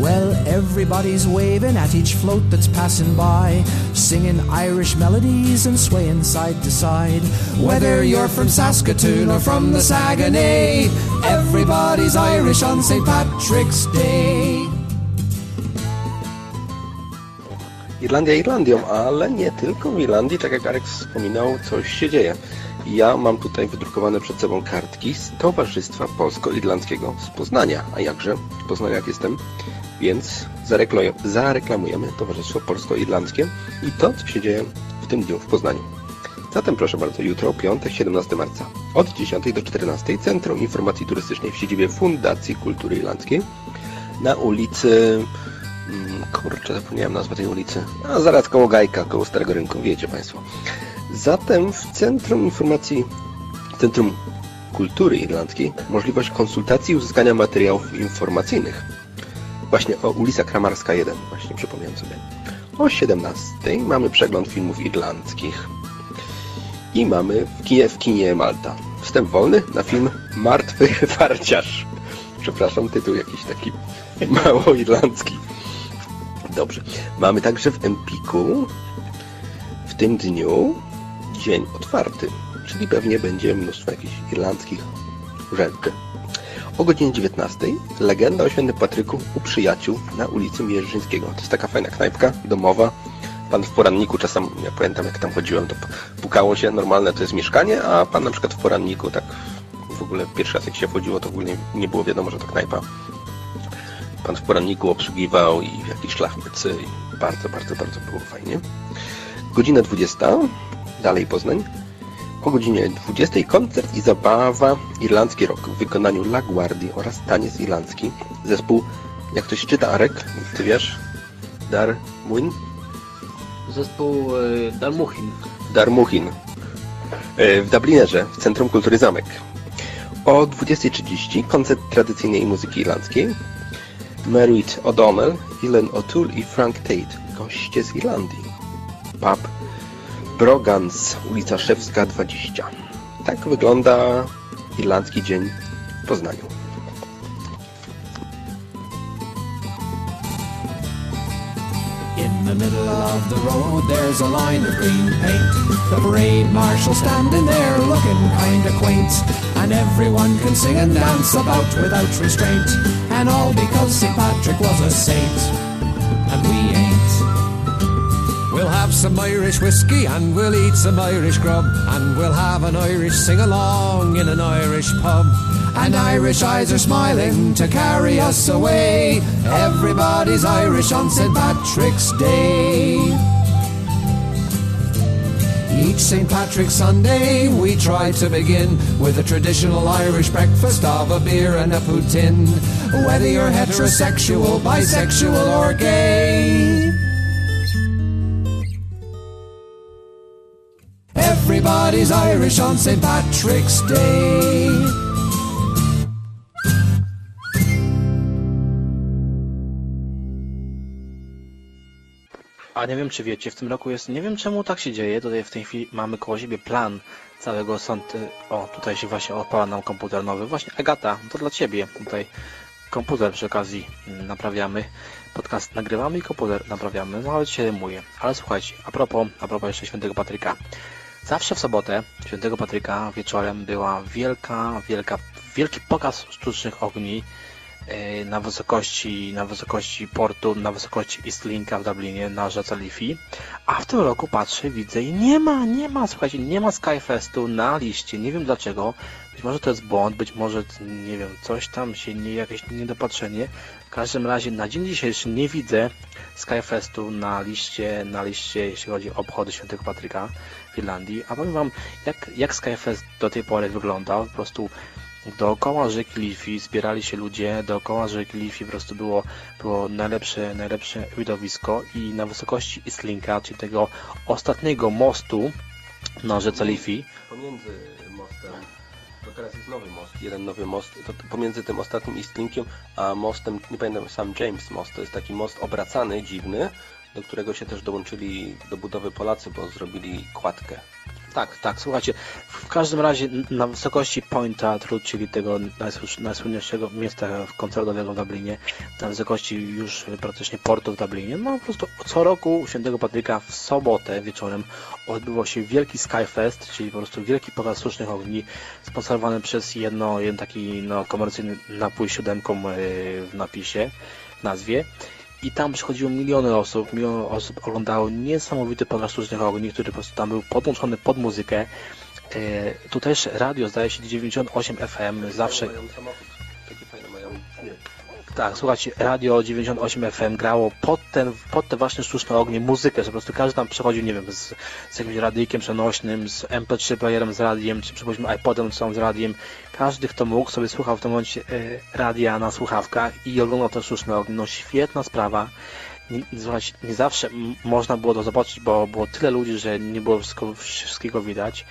Well, everybody's waving at each float that's passing by, singing Irish melodies and swaying side to side. Whether you're from Saskatoon or from the Saguenay, everybody's Irish on St. Patrick's Day. Irlandia Irlandią, ale nie tylko w Irlandii, tak jak Arek wspominał, coś się dzieje. Ja mam tutaj wydrukowane przed sobą kartki z Towarzystwa Polsko-Irlandzkiego z Poznania. A jakże? W Poznaniu jak jestem. Więc zareklamujemy Towarzystwo Polsko-Irlandzkie i to, co się dzieje w tym dniu w Poznaniu. Zatem proszę bardzo, jutro, piątek, 17 marca, od 10 do 14 Centrum Informacji Turystycznej w siedzibie Fundacji Kultury Irlandzkiej na ulicy... mm, Kurczę, zapomniałem nazwę tej ulicy. A zaraz koło Gajka, koło Starego Rynku, wiecie Państwo. Zatem w Centrum Informacji, Centrum Kultury Irlandzkiej możliwość konsultacji i uzyskania materiałów informacyjnych. Właśnie o ulica Kramarska 1, właśnie przypomniałem sobie. O 17 mamy przegląd filmów irlandzkich. I mamy w kinie, w kinie Malta. Wstęp wolny na film Martwy Farciarz. Przepraszam, tytuł jakiś taki mało irlandzki. Dobrze. Mamy także w Empiku w tym dniu dzień otwarty, czyli pewnie będzie mnóstwo jakichś irlandzkich rzeczy. O godzinie 19 legenda o świętym Patryku u przyjaciół na ulicy Mierzyńskiego. To jest taka fajna knajpka domowa. Pan w poranniku czasem, ja pamiętam jak tam chodziłem, to pukało się, normalne to jest mieszkanie, a pan na przykład w poranniku tak w ogóle pierwszy raz jak się wchodziło, to ogólnie nie było wiadomo, że to knajpa. Pan w poranniku obsługiwał i jakiś szlachcicy i bardzo, bardzo, bardzo było fajnie. Godzina 20, dalej Poznań. O godzinie 20 koncert i zabawa irlandzki rock w wykonaniu La Guardi oraz taniec irlandzki. Zespół, jak ktoś czyta Arek, ty wiesz? Dar Muin? Zespół y, Dalmuchin. Darmuchin. E, W Dublinerze, w Centrum Kultury Zamek. O 20.30 koncert tradycyjnej muzyki irlandzkiej. Merritt O'Donnell, Ilan O'Toole i Frank Tate, goście z Irlandii. Pub Brogans, ulica Szewska 20. Tak wygląda irlandzki dzień w Poznaniu. In the middle of the road there's a line of green paint. The parade marshal standing there looking kinda quaint. And everyone can sing and dance about without restraint. And all because St. Patrick was a saint. Have some Irish whiskey and we'll eat some Irish grub. And we'll have an Irish sing along in an Irish pub. And Irish eyes are smiling to carry us away. Everybody's Irish on St. Patrick's Day. Each St. Patrick's Sunday we try to begin with a traditional Irish breakfast of a beer and a poutine. Whether you're heterosexual, bisexual, or gay. Everybody's Irish on St. Patrick's Day. A nie wiem, czy wiecie, w tym roku jest, nie wiem czemu tak się dzieje, tutaj w tej chwili mamy koło siebie plan całego sąd... O, tutaj się właśnie odpala nam komputer nowy. Właśnie, Agata, to dla Ciebie. Tutaj komputer przy okazji mm, naprawiamy. Podcast nagrywamy i komputer naprawiamy. No, ale się rymuje. Ale słuchajcie, a propos, a propos jeszcze Świętego Patryka. Zawsze w sobotę, Świętego Patryka, wieczorem była wielka, wielka, wielki pokaz sztucznych ogni e, na wysokości, na wysokości portu, na wysokości Eastlinka w Dublinie, na rzece Liffey. A w tym roku patrzę, widzę i nie ma, nie ma, słuchajcie, nie ma Skyfestu na liście. Nie wiem dlaczego. Być może to jest błąd, być może, nie wiem, coś tam się, nie, jakieś niedopatrzenie. W każdym razie na dzień dzisiejszy nie widzę Skyfestu na liście, na liście, jeśli chodzi o obchody Świętego Patryka w Irlandii. A powiem Wam, jak, jak Skyfest do tej pory wyglądał. Po prostu dookoła rzeki Liffey zbierali się ludzie, dookoła rzeki Liffey po prostu było, było najlepsze, najlepsze widowisko i na wysokości Eastlinka, czyli tego ostatniego mostu na rzece Liffey, Pomiędzy mostem, to teraz jest nowy most, jeden nowy most, to pomiędzy tym ostatnim Eastlinkiem a mostem, nie pamiętam, sam James Most, to jest taki most obracany, dziwny, do którego się też dołączyli do budowy Polacy, bo zrobili kładkę. Tak, tak, słuchajcie, w każdym razie na wysokości Pointa Trud, czyli tego najsłynniejszego, miejsca koncertowego w Dublinie, na wysokości już praktycznie portu w Dublinie, no po prostu co roku Świętego Patryka w sobotę wieczorem odbywał się wielki Skyfest, czyli po prostu wielki pokaz sztucznych ogni, sponsorowany przez jedno, jeden taki no, komercyjny napój siódemką yy, w napisie, w nazwie. I tam przychodziło miliony osób, miliony osób oglądało niesamowity pokaz sztucznych ogni, który po prostu tam był podłączony pod muzykę. E, tu też radio, zdaje się 98 FM, zawsze... Tak, słuchajcie, radio 98 FM grało pod, ten, pod te właśnie sztuczne ognie muzykę, że po prostu każdy tam przechodził, nie wiem, z, z jakimś radyjkiem przenośnym, z MP3 playerem z radiem, czy przypuśćmy iPodem są z radiem. Każdy, kto mógł, sobie słuchał w tym momencie e, radia na słuchawkach i oglądał te sztuczne ognie. No świetna sprawa. Nie, słuchajcie, nie zawsze można było to zobaczyć, bo było tyle ludzi, że nie było wszystko, wszystkiego widać.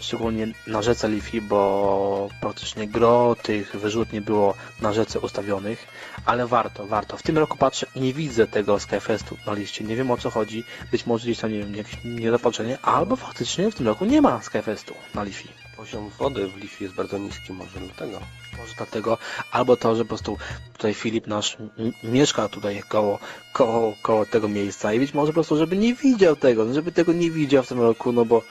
Szczególnie na rzece Liffey, bo praktycznie gro tych wyrzutni było na rzece ustawionych, ale warto, warto. W tym roku patrzę i nie widzę tego Skyfestu na liście. Nie wiem o co chodzi. Być może gdzieś tam, nie wiem, jakieś niedopatrzenie, albo faktycznie w tym roku nie ma Skyfestu na Liffey. Poziom wody w Liffey jest bardzo niski, może dlatego. Może dlatego, albo to, że po prostu tutaj Filip nasz mieszka tutaj koło, koło, koło tego miejsca i być może po prostu, żeby nie widział tego, no żeby tego nie widział w tym roku, no bo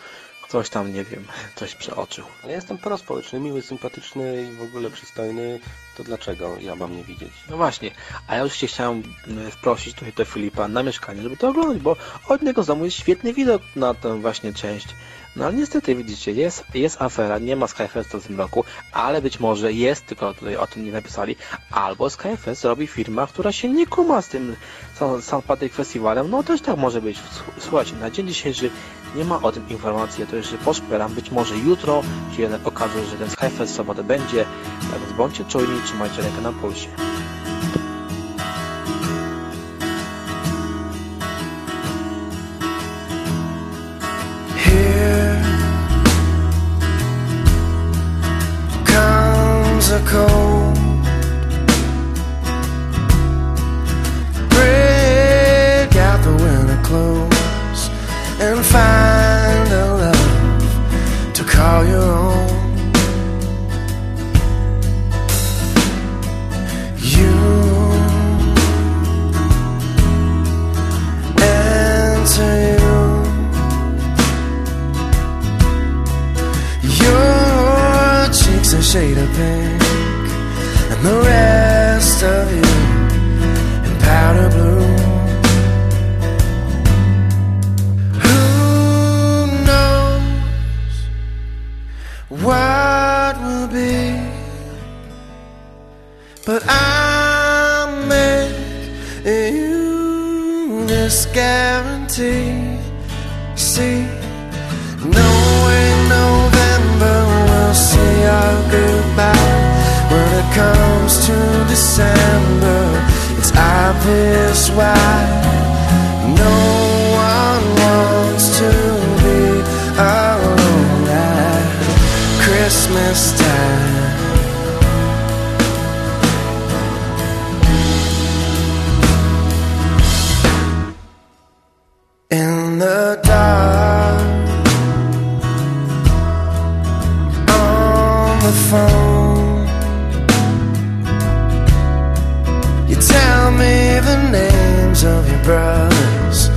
ktoś tam, nie wiem, coś przeoczył. Ale ja jestem prospołeczny, miły, sympatyczny i w ogóle przystojny, to dlaczego ja mam nie widzieć? No właśnie, a ja już się chciałem mm, wprosić tutaj do Filipa na mieszkanie, żeby to oglądać, bo od niego z domu jest świetny widok na tę właśnie część. No ale niestety widzicie, jest, jest afera, nie ma Skyfesta w tym roku, ale być może jest, tylko tutaj o tym nie napisali, albo Skyfest robi firma, która się nie kuma z tym San- St. Patrick Festiwalem, no też tak może być. Słuchajcie, na dzień dzisiejszy nie ma o tym informacji, ja to jeszcze poszperam, być może jutro się jednak okaże, że ten Skyfest sobotę będzie, tak więc bądźcie czujni, trzymajcie rękę na pulsie. Here comes a cold break out the winter clothes and find shade of pink, and the rest of you in powder blue. Who knows what will be? But I'll make you this guarantee. December, it's obvious why no one wants to be alone at Christmas time. Brothers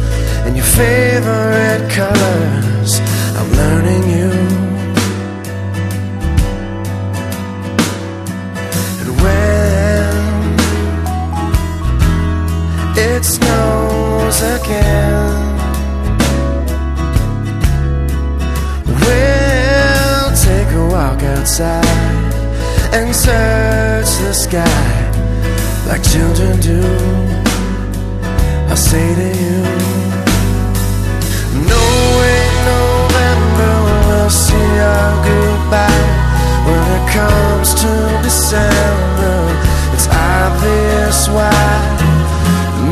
and your favorite colors. I'm learning you. And when it snows again. We'll take a walk outside and search the sky like children do. I'll say to you, knowing November will see our goodbye. When it comes to December, it's obvious why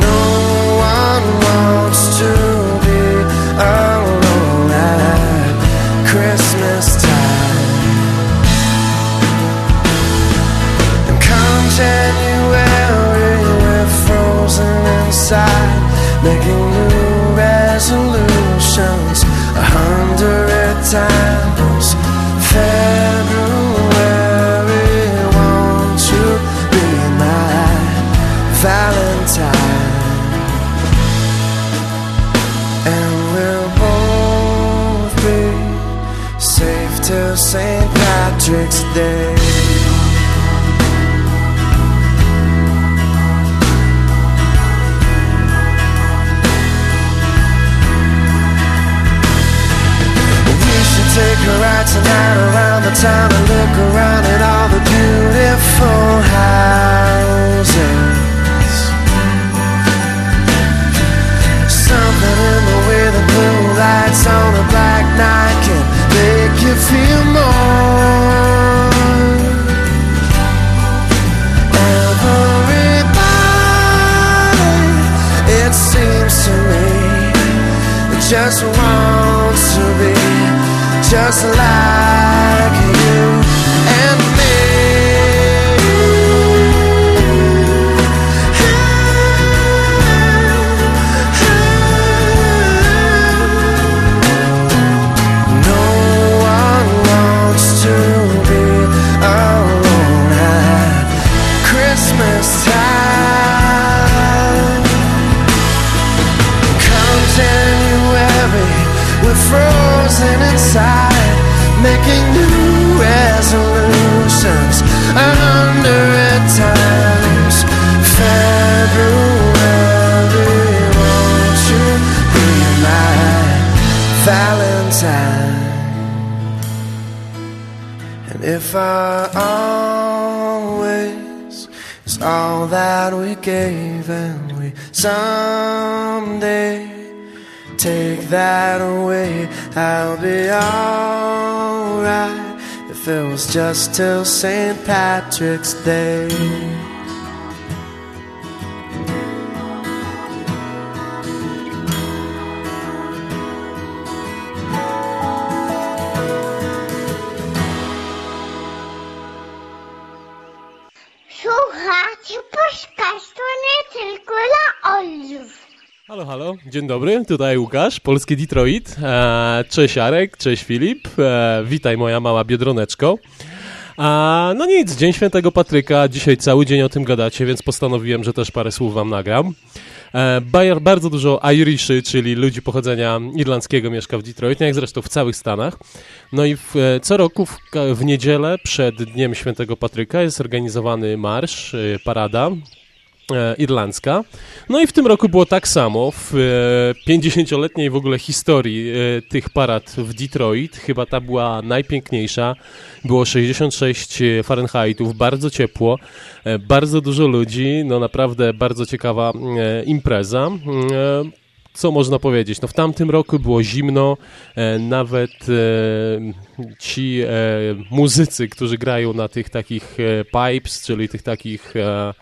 no one wants to be alone inside, making new resolutions a hundred times. February, won't you be my Valentine? And we'll both be safe till St. Patrick's Day. Take a ride tonight around the town and look around at all the beautiful houses. Something in the way the blue lights on a black night can make you feel more. Everybody, it seems to me, just wants to be just like you making new resolutions a hundred times. February, won't you be my Valentine? And if our always is all that we gave, and we someday take that away, I'll be alright if it was just till St. Patrick's Day. Dzień dobry, tutaj Łukasz, Polskie Detroit. E, cześć Arek, cześć Filip, e, witaj moja mała Biedroneczko. A no nic, Dzień Świętego Patryka, dzisiaj cały dzień o tym gadacie, więc postanowiłem, że też parę słów wam nagram. E, bardzo dużo Irishy, czyli ludzi pochodzenia irlandzkiego mieszka w Detroit, jak zresztą w całych Stanach. No i w, e, co roku w, w niedzielę przed Dniem Świętego Patryka jest organizowany marsz, parada irlandzka. No i w tym roku było tak samo. W e, 50-letniej w ogóle historii e, tych parad w Detroit, chyba ta była najpiękniejsza. Było 66 Fahrenheitów, bardzo ciepło, e, bardzo dużo ludzi, no naprawdę bardzo ciekawa e, impreza. E, co można powiedzieć? No w tamtym roku było zimno, e, nawet e, ci e, muzycy, którzy grają na tych takich e, pipes, czyli tych takich e,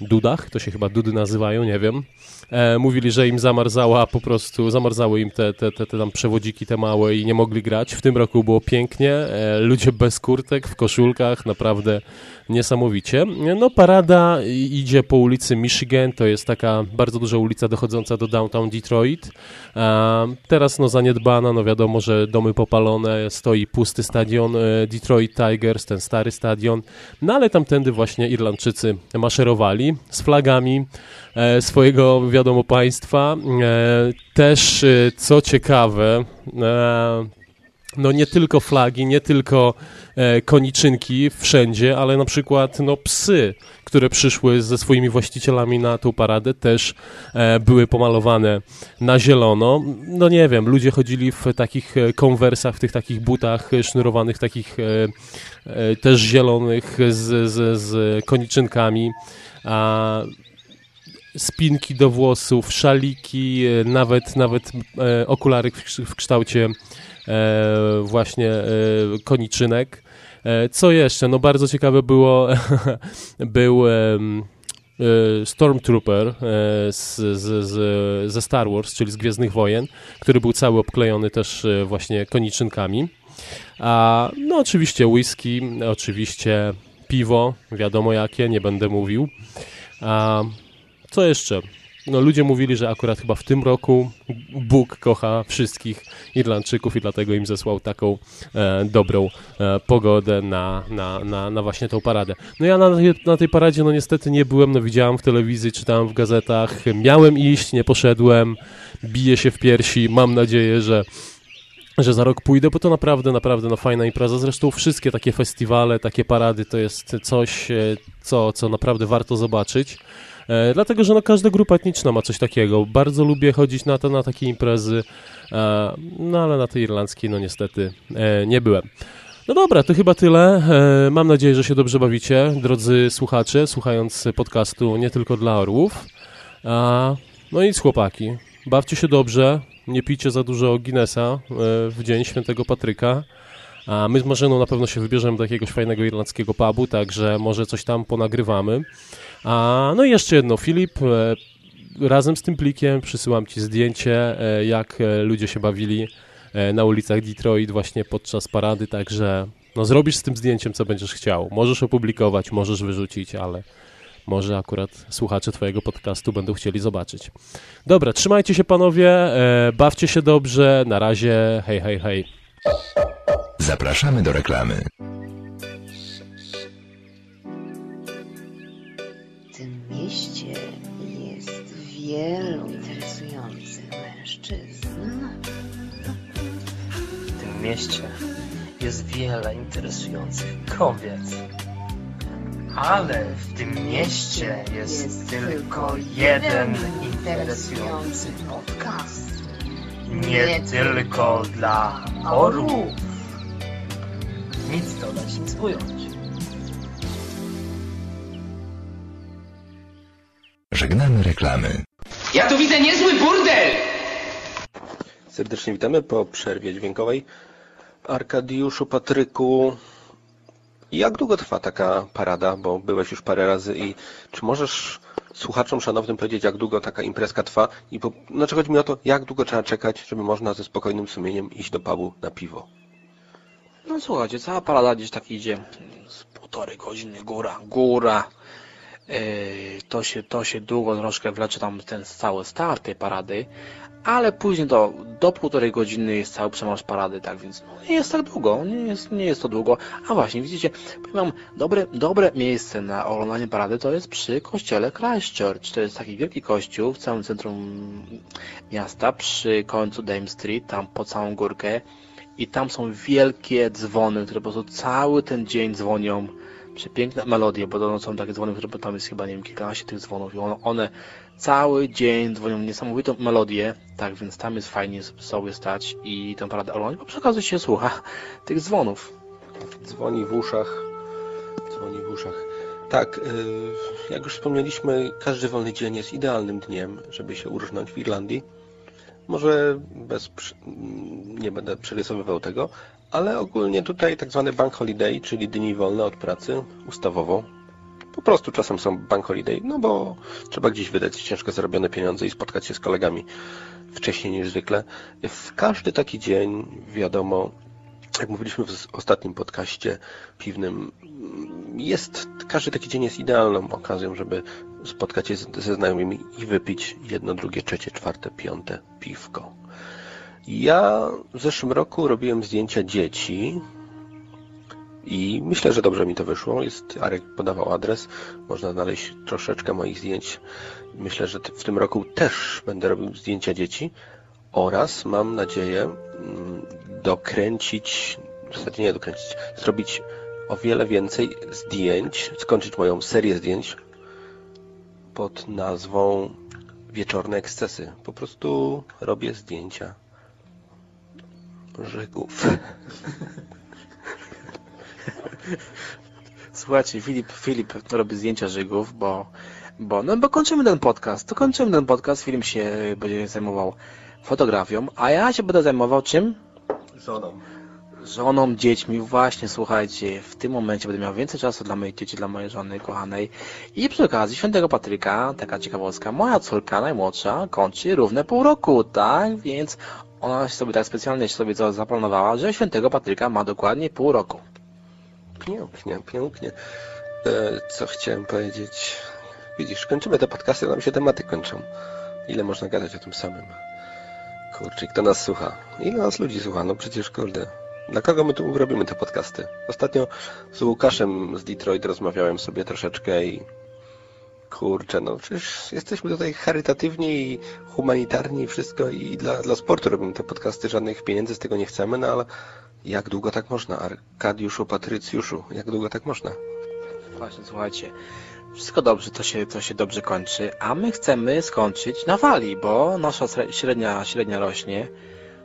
dudach, to się chyba dudy nazywają, nie wiem. E, mówili, że im zamarzała po prostu, zamarzały im te, te, te, te tam przewodziki te małe i nie mogli grać. W tym roku było pięknie, e, ludzie bez kurtek, w koszulkach, naprawdę niesamowicie. No parada idzie po ulicy Michigan, to jest taka bardzo duża ulica dochodząca do downtown Detroit. A teraz no zaniedbana, no wiadomo, że domy popalone, stoi pusty stadion e, Detroit Tigers, ten stary stadion, no ale tamtędy właśnie Irlandczycy maszerowali z flagami e, swojego, wiadomo, państwa. E, też, e, co ciekawe, e, no nie tylko flagi, nie tylko e, koniczynki wszędzie, ale na przykład no psy, które przyszły ze swoimi właścicielami na tą paradę też e, były pomalowane na zielono. No nie wiem, ludzie chodzili w takich e, konwersach, w tych takich butach e, sznurowanych, takich e, e, też zielonych z, z, z koniczynkami. A spinki do włosów, szaliki, e, nawet, nawet e, okulary w, kształ- w kształcie e, właśnie koniczynek. Co jeszcze? No bardzo ciekawe było, był Stormtrooper z, z, z, ze Star Wars, czyli z Gwiezdnych Wojen, który był cały obklejony też właśnie koniczynkami. A, no oczywiście whisky, oczywiście piwo, wiadomo jakie, nie będę mówił. A, co jeszcze? No, ludzie mówili, że akurat chyba w tym roku Bóg kocha wszystkich Irlandczyków i dlatego im zesłał taką e, dobrą e, pogodę na, na, na, na właśnie tą paradę. No ja na, na tej paradzie no niestety nie byłem, no widziałem w telewizji, czytałem w gazetach, miałem iść, nie poszedłem, biję się w piersi, mam nadzieję, że że za rok pójdę, bo to naprawdę, naprawdę no, fajna impreza. Zresztą wszystkie takie festiwale, takie parady to jest coś, e, co, co naprawdę warto zobaczyć. E, dlatego, że no, każda grupa etniczna ma coś takiego. Bardzo lubię chodzić na, to, na takie imprezy, e, no ale na tej irlandzkiej no niestety e, nie byłem. No dobra, to chyba tyle. E, mam nadzieję, że się dobrze bawicie, drodzy słuchacze, słuchając podcastu nie tylko dla orłów. No nic chłopaki, bawcie się dobrze, nie pijcie za dużo Guinnessa e, w dzień świętego Patryka. A my z Marzeną na pewno się wybierzemy do jakiegoś fajnego irlandzkiego pubu, także może coś tam ponagrywamy. A, no i jeszcze jedno, Filip, e, razem z tym plikiem przysyłam Ci zdjęcie, e, jak e, ludzie się bawili na ulicach Detroit właśnie podczas parady, także no, zrobisz z tym zdjęciem, co będziesz chciał. Możesz opublikować, możesz wyrzucić, ale może akurat słuchacze Twojego podcastu będą chcieli zobaczyć. Dobra, trzymajcie się panowie, bawcie się dobrze, na razie, hej, hej, hej. Zapraszamy do reklamy. Wielu interesujących mężczyzn. W tym mieście jest wiele interesujących kobiet. Ale w tym mieście jest, tylko jeden interesujący podcast. Nie tylko dla orłów. Nic dodać, nic ująć. Żegnamy reklamy. Ja tu widzę niezły burdel! Serdecznie witamy po przerwie dźwiękowej. Arkadiuszu, Patryku, jak długo trwa taka parada, bo byłeś już parę razy i czy możesz słuchaczom szanownym powiedzieć, jak długo taka imprezka trwa i po, znaczy chodzi mi o to, jak długo trzeba czekać, żeby można ze spokojnym sumieniem iść do pubu na piwo. No słuchajcie, cała parada gdzieś tak idzie z półtorej godziny, góra, góra. To się, to się długo troszkę wlecze tam ten cały start tej parady, ale później do, do półtorej godziny jest cały przemarsz parady, tak więc no, nie jest tak długo, nie jest, nie jest to długo. A właśnie, widzicie, wam, dobre, dobre miejsce na oglądanie parady to jest przy kościele Christchurch. To jest taki wielki kościół w całym centrum miasta, przy końcu Dame Street, tam po całą górkę. I tam są wielkie dzwony, które po prostu cały ten dzień dzwonią. Przepiękne melodie, bo są takie dzwony, które tam jest chyba, nie wiem, kilkanaście tych dzwonów i one, cały dzień dzwonią niesamowitą melodię, tak więc tam jest fajnie sobie stać i paradę oglądać, bo przy okazji się słucha tych dzwonów. Dzwoni w uszach, dzwoni w uszach. Tak, y, jak już wspomnieliśmy, każdy wolny dzień jest idealnym dniem, żeby się urżnąć w Irlandii. Może bez, nie będę przerysowywał tego, ale ogólnie tutaj tak zwany bank holiday, czyli dni wolne od pracy, ustawowo. Po prostu czasem są bank holiday, no bo trzeba gdzieś wydać ciężko zarobione pieniądze i spotkać się z kolegami wcześniej niż zwykle. W każdy taki dzień, wiadomo, jak mówiliśmy w ostatnim podcaście piwnym, jest, każdy taki dzień jest idealną okazją, żeby spotkać się ze znajomymi i wypić jedno, drugie, trzecie, czwarte, piąte piwko. Ja w zeszłym roku robiłem zdjęcia dzieci i myślę, że dobrze mi to wyszło. Jest, Arek podawał adres, można znaleźć troszeczkę moich zdjęć. Myślę, że w tym roku też będę robił zdjęcia dzieci oraz mam nadzieję mm, dokręcić, w zasadzie nie dokręcić, zrobić o wiele więcej zdjęć, skończyć moją serię zdjęć pod nazwą Wieczorne ekscesy. Po prostu robię zdjęcia Żygów. Słuchajcie, Filip, Filip robi zdjęcia Żygów, bo, bo, no bo kończymy ten podcast. To kończymy ten podcast. Filip się będzie zajmował fotografią, a ja się będę zajmował czym? Żoną. Żoną, dziećmi. Właśnie, słuchajcie, w tym momencie będę miał więcej czasu dla mojej dzieci, dla mojej żony kochanej. I przy okazji świętego Patryka, taka ciekawostka, moja córka najmłodsza kończy równe pół roku, tak? Więc ona sobie tak specjalnie sobie co zaplanowała, że świętego Patryka ma dokładnie pół roku. Pięknie, pięknie. E, co chciałem powiedzieć? Widzisz, kończymy te podcasty, nam się tematy kończą. Ile można gadać o tym samym? Kurczę, kto nas słucha? Ile nas ludzi słucha? No przecież, kurde. Dla kogo my tu robimy te podcasty? Ostatnio z Łukaszem z Detroit rozmawiałem sobie troszeczkę i kurczę, no przecież jesteśmy tutaj charytatywni i humanitarni i wszystko i dla, dla sportu robimy te podcasty, żadnych pieniędzy z tego nie chcemy, no ale jak długo tak można? Arkadiuszu, Patrycjuszu, jak długo tak można? Właśnie, słuchajcie, wszystko dobrze, to się, to się dobrze kończy, a my chcemy skończyć na fali, bo nasza średnia, średnia rośnie.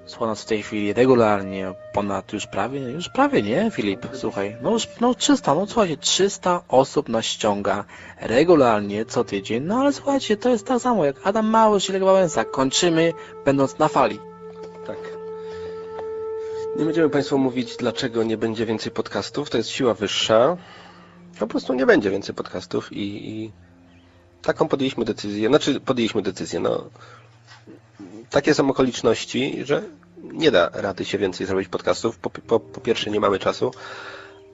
Słucha nas w tej chwili regularnie ponad już prawie, już prawie nie, Filip, słuchaj, no już no 300, no słuchajcie, 300 osób nas ściąga regularnie co tydzień, no ale słuchajcie, to jest tak samo jak Adam Małysz i Lech Wałęsa, kończymy będąc na fali. Tak. Nie będziemy Państwu mówić, dlaczego nie będzie więcej podcastów, to jest siła wyższa. Po prostu nie będzie więcej podcastów i, i taką podjęliśmy decyzję, znaczy podjęliśmy decyzję, no takie są okoliczności, że nie da rady się więcej zrobić podcastów. Po, po, po pierwsze nie mamy czasu,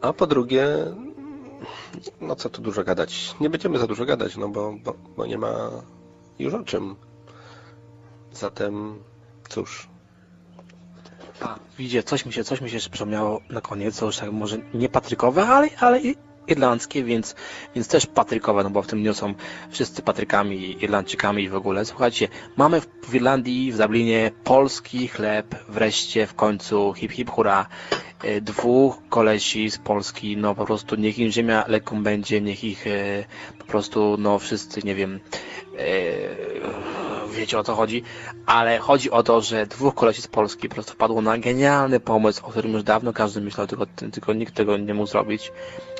a po drugie no co tu dużo gadać. Nie będziemy za dużo gadać, no bo, bo, bo nie ma już o czym. Zatem cóż. A, widzicie, coś mi się, coś mi się przypomniało na koniec, co już tak może nie patrykowe, ale, ale irlandzkie, więc, więc też patrykowe, no bo w tym dniu są wszyscy patrykami, Irlandczykami i w ogóle. Słuchajcie, mamy w Irlandii, w Dublinie polski chleb, wreszcie w końcu hip hip hura. E, dwóch kolesi z Polski, no po prostu niech im ziemia lekką będzie, niech ich e, po prostu, no wszyscy, nie wiem, e, wiecie o co chodzi, ale chodzi o to, że dwóch kolesi z Polski po prostu wpadło na genialny pomysł, o którym już dawno każdy myślał, tylko, tylko nikt tego nie mógł zrobić.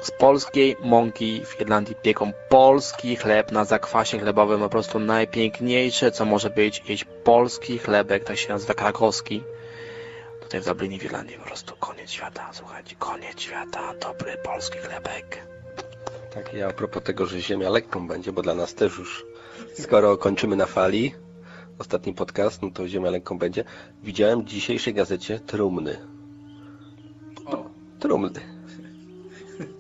Z polskiej mąki w Irlandii pieką polski chleb na zakwasie chlebowym, po prostu najpiękniejsze, co może być, jeść polski chlebek, tak się nazywa krakowski tutaj w Dublinie, w Irlandii po prostu koniec świata, słuchajcie, koniec świata, dobry polski chlebek. Tak, ja a propos tego, że ziemia lekką będzie, bo dla nas też już, skoro kończymy na fali, ostatni podcast, no to ziemia lekką będzie. Widziałem w dzisiejszej gazecie trumny. O. Trumny.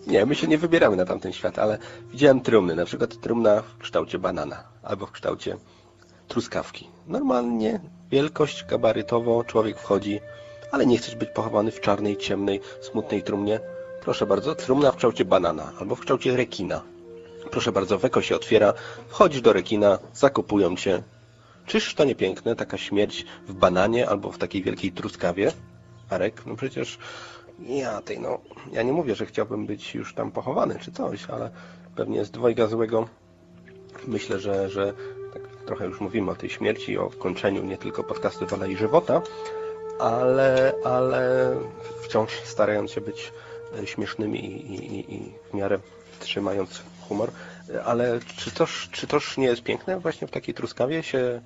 Nie, my się nie wybieramy na tamten świat, ale widziałem trumny, na przykład trumna w kształcie banana albo w kształcie truskawki. Normalnie, wielkość gabarytowo, człowiek wchodzi, ale nie chcesz być pochowany w czarnej, ciemnej, smutnej trumnie. Proszę bardzo, trumna w kształcie banana albo w kształcie rekina. Proszę bardzo, weko się otwiera, wchodzisz do rekina, zakopują cię. Czyż to nie piękne, taka śmierć w bananie albo w takiej wielkiej truskawie? Arek, no przecież ja tej, no, ja nie mówię, że chciałbym być już tam pochowany czy coś, ale pewnie z dwojga złego myślę, że, że tak trochę już mówimy o tej śmierci, o kończeniu nie tylko podcastu Wola i Żywota, ale, ale wciąż starając się być e, śmiesznymi i, i, i w miarę trzymając humor. Ale czy toż, czy toż nie jest piękne właśnie w takiej truskawie się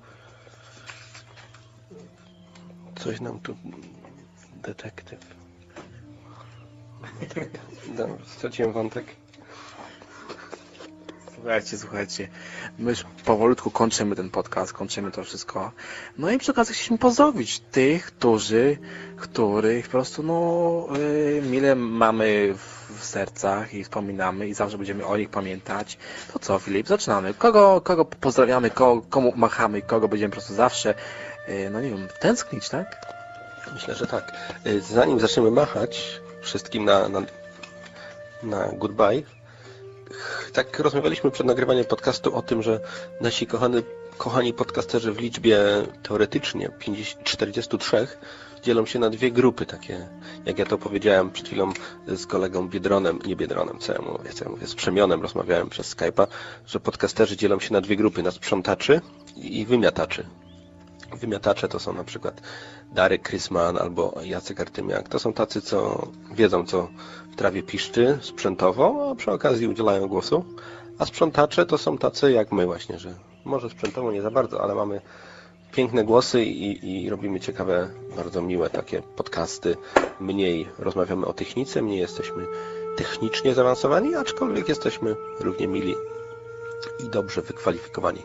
coś nam tu detektyw. No, straciłem wątek. Słuchajcie, słuchajcie, my już powolutku kończymy ten podcast, kończymy to wszystko. No i przy okazji chcieliśmy pozdrowić tych, którzy, których po prostu, no, yy, mile mamy w, sercach i wspominamy i zawsze będziemy o nich pamiętać. To co, Filip, zaczynamy. Kogo, kogo pozdrawiamy, kogo, komu machamy, kogo będziemy po prostu zawsze, no nie wiem, tęsknić, tak? Myślę, że tak. Y, Zanim zaczniemy machać wszystkim na, na, na goodbye, tak rozmawialiśmy przed nagrywaniem podcastu o tym, że nasi kochani, kochani podcasterzy w liczbie teoretycznie 50, 43 dzielą się na dwie grupy takie, jak ja to powiedziałem przed chwilą z kolegą Biedronem, nie Biedronem, co ja mówię, co ja mówię, z Przemionem rozmawiałem przez Skype'a, że podcasterzy dzielą się na dwie grupy, na sprzątaczy i wymiataczy. Wymiatacze to są na przykład Darek Krysman albo Jacek Artymiak. To są tacy, co wiedzą, co w trawie piszczy sprzętowo, a przy okazji udzielają głosu. A sprzątacze to są tacy jak my właśnie, że może sprzętowo nie za bardzo, ale mamy piękne głosy i, i robimy ciekawe, bardzo miłe takie podcasty. Mniej rozmawiamy o technice, mniej jesteśmy technicznie zaawansowani, aczkolwiek jesteśmy równie mili i dobrze wykwalifikowani.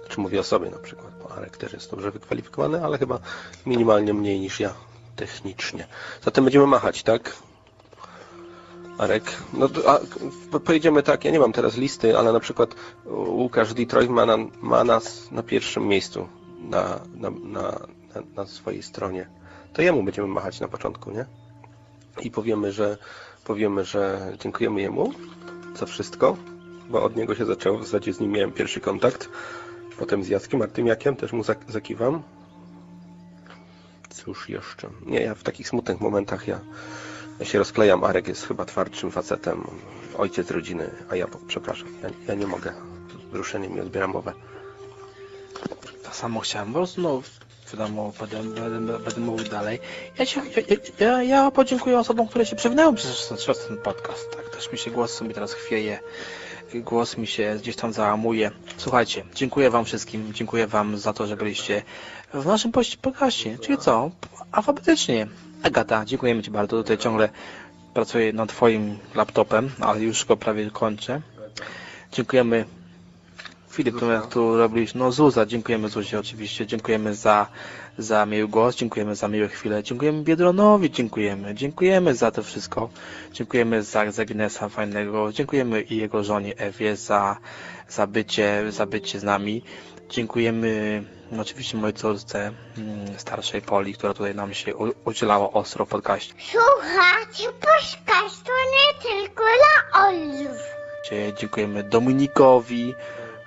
Znaczy mówię o sobie na przykład, bo Arek też jest dobrze wykwalifikowany, ale chyba minimalnie mniej niż ja technicznie. Zatem będziemy machać, tak? Arek, no a, po- pojedziemy tak, ja nie mam teraz listy, ale na przykład Łukasz Detroit ma, na, ma nas na pierwszym miejscu na, na, na, na, na swojej stronie. To jemu będziemy machać na początku, nie? I powiemy, że powiemy, że dziękujemy jemu za wszystko, bo od niego się zaczęło, w zasadzie z nim miałem pierwszy kontakt. Potem z Jackiem Artymiakiem też mu zak- zakiwam. Cóż jeszcze? Nie, ja w takich smutnych momentach ja, ja się rozklejam. Arek jest chyba twardszym facetem. Ojciec rodziny, a ja, przepraszam, ja, ja nie mogę. Wzruszenie mi odbiera mowę. To samo chciałem, po prostu, no, wiadomo, będę, będę, będę mówił dalej. Ja, ci, ja, ja, ja podziękuję osobom, które się przewinęły przez, przez ten podcast. Tak, też mi się głos sobie teraz chwieje. Głos mi się gdzieś tam załamuje. Słuchajcie, dziękuję Wam wszystkim. Dziękuję Wam za to, że byliście w naszym podcaście. Czyli co? Alfabetycznie. Agata, dziękujemy Ci bardzo. Tutaj ciągle pracuję nad Twoim laptopem, ale już go prawie kończę. Dziękujemy Filip, jak tu robiliś, no Zuza, dziękujemy Zuzie oczywiście, dziękujemy za, za miły głos, dziękujemy za miłe chwile, dziękujemy Biedronowi, dziękujemy, dziękujemy za to wszystko, dziękujemy za, za fajnego, dziękujemy i jego żonie Ewie za, za bycie, za bycie z nami, dziękujemy no, oczywiście mojej córce mm, starszej Poli, która tutaj nam się udzielała ostro w podcaście. Słuchajcie podcastu nie tylko dla. Dzie- Dziękujemy Dominikowi,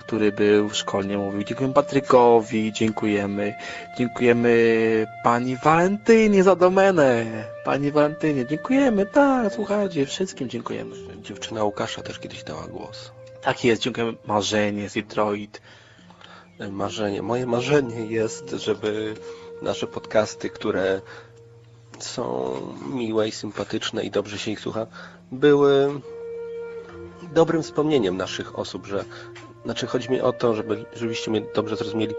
który był szkolnie mówił. Dziękujemy Patrykowi, dziękujemy. Dziękujemy pani Walentynie za domenę. Pani Walentynie, dziękujemy. Tak, słuchajcie, wszystkim dziękujemy. Dziewczyna Łukasza też kiedyś dała głos. Tak jest, dziękujemy Marzenie z Detroit. Marzenie. Moje marzenie jest, żeby nasze podcasty, które są miłe i sympatyczne i dobrze się ich słucha, były dobrym wspomnieniem naszych osób, że znaczy chodzi mi o to, żeby, żebyście mnie dobrze zrozumieli,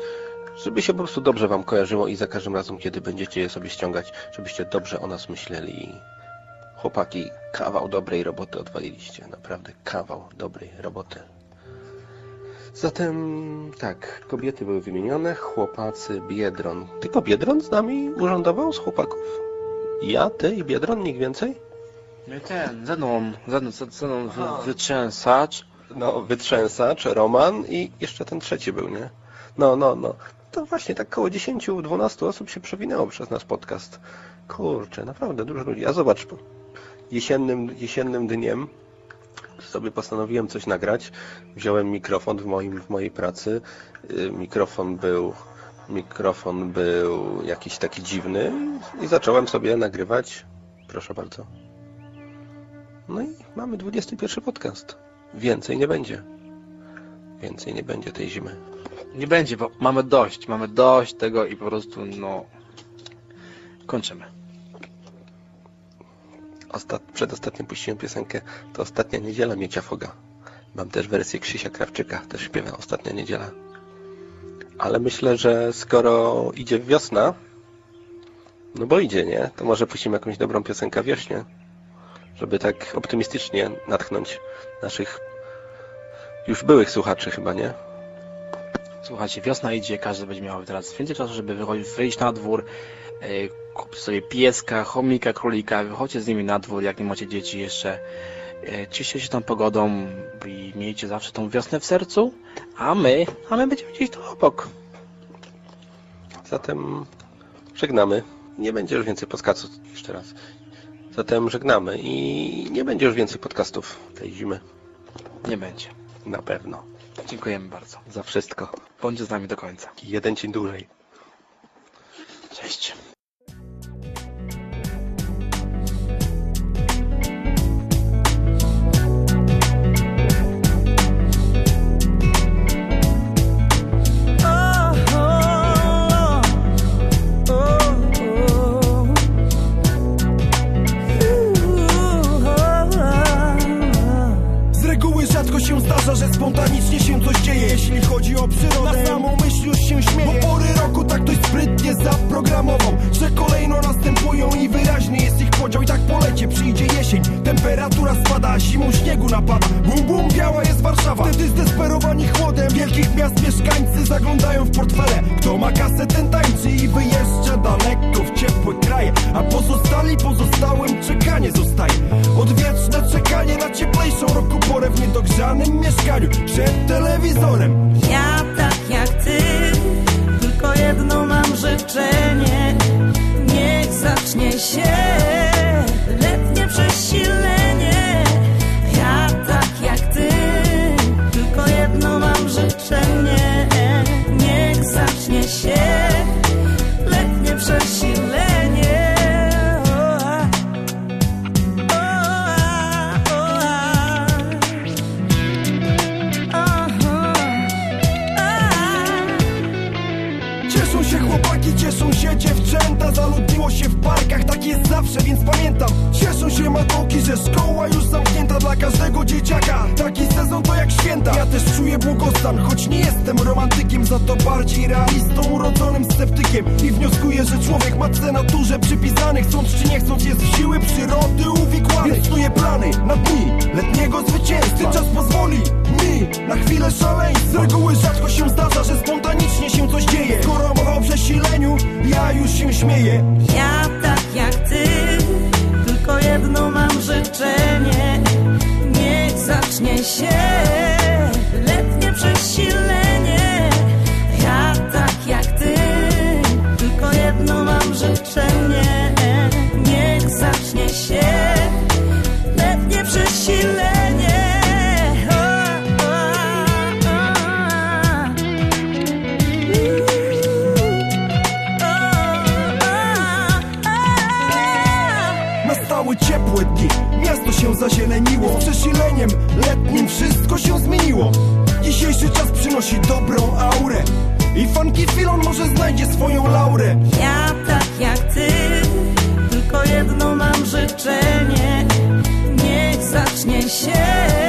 żeby się po prostu dobrze wam kojarzyło i za każdym razem, kiedy będziecie je sobie ściągać, żebyście dobrze o nas myśleli. Chłopaki, kawał dobrej roboty odwaliliście. Naprawdę kawał dobrej roboty. Zatem tak, kobiety były wymienione, chłopacy, Biedron. Tylko Biedron z nami urządował z chłopaków? Ja, ty i Biedron, nikt więcej? No i ten, Zenon, Zenon, Zenon wy, wytrzęsacz. No, wytrzęsacz, Roman i jeszcze ten trzeci był, nie? No, no, no. To właśnie tak koło 10-12 osób się przewinęło przez nasz podcast. Kurczę, naprawdę dużo ludzi. A zobacz, jesiennym, jesiennym dniem sobie postanowiłem coś nagrać. Wziąłem mikrofon w, moim, w mojej pracy. Y, Mikrofon był mikrofon był jakiś taki dziwny i zacząłem sobie nagrywać. Proszę bardzo. No i mamy 21 podcast. Więcej nie będzie. Więcej nie będzie tej zimy. Nie będzie, bo mamy dość, mamy dość tego i po prostu, no... Kończymy. Ostat... Przedostatnio puściłem piosenkę To ostatnia niedziela Miecia Foga. Mam też wersję Krzysia Krawczyka, też śpiewa Ostatnia niedziela. Ale myślę, że skoro idzie wiosna, no bo idzie, nie? To może puścimy jakąś dobrą piosenkę wiośnie, żeby tak optymistycznie natchnąć naszych już byłych słuchaczy chyba, nie? Słuchajcie, wiosna idzie, każdy będzie miał teraz więcej czasu, żeby wyjść na dwór, yy, kupić sobie pieska, chomika, królika, wychodźcie z nimi na dwór, jak nie macie dzieci jeszcze. Yy, cieszcie się tą pogodą i miejcie zawsze tą wiosnę w sercu, a my, a my będziemy gdzieś tu obok. Zatem żegnamy. Nie będzie już więcej podcastów jeszcze raz. Zatem żegnamy i nie będzie już więcej podcastów tej zimy. Nie będzie. Na pewno. Dziękujemy bardzo. Za wszystko. Bądźcie z nami do końca. Jeden dzień dłużej. Cześć. Zdarza, że spontanicznie się coś dzieje. Jeśli chodzi o przyrodę, na samą myśl już się śmieje. Bo pory roku tak dość sprytnie zaprogramował Że kolejno następują i wyraźny jest ich podział. I tak po lecie przyjdzie jesień Temperatura spada, a zimą śniegu napada. Bum bum, biała jest Warszawa. Wtedy zdesperowani chłodem wielkich miast mieszkańcy zaglądają w portfele. Kto ma kasę ten tańczy i wyjeżdża daleko w ciepłe kraje. A pozostali pozostałym czekanie zostaje. Odwieczne czekanie na cieplejszą roku porę w niedogrzanym mieszkaniu Przed telewizorem. Ja tak jak ty, tylko jedno mam życzenie. Niech zacznie się letnie przesilenie. Ja tak jak ty, tylko jedno mam życzenie. Niech zacznie się Cieszą się matołki, że szkoła już zamknięta dla każdego dzieciaka. Taki sezon to jak święta. Ja też czuję błogostan, choć nie jestem romantykiem Za to bardziej realistą, urodzonym sceptykiem. I wnioskuję, że człowiek ma cę naturze przypisany Chcąc czy nie chcąc jest w siły przyrody uwikłany Więc plany na dni letniego zwycięstwa. Czas pozwoli mi na chwilę szaleństwa. Z reguły rzadko się zdarza, że spontanicznie się coś dzieje. Skoro mowa o przesileniu, ja już się śmieję. Ja tak jak ty, jedno mam życzenie. Niech zacznie się letnie przesilenie. Ja tak jak ty, tylko jedno mam życzenie. Niech zacznie się ciepłe dni, miasto się zazieleniło przesileniem letnim wszystko się zmieniło. Dzisiejszy czas przynosi dobrą aurę. I funky filon może znajdzie swoją laurę. Ja tak jak ty, tylko jedno mam życzenie. Niech zacznie się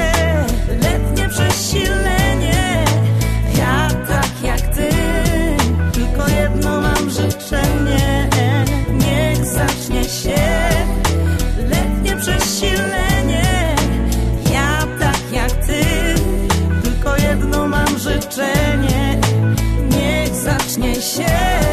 życzenie. Niech zacznie się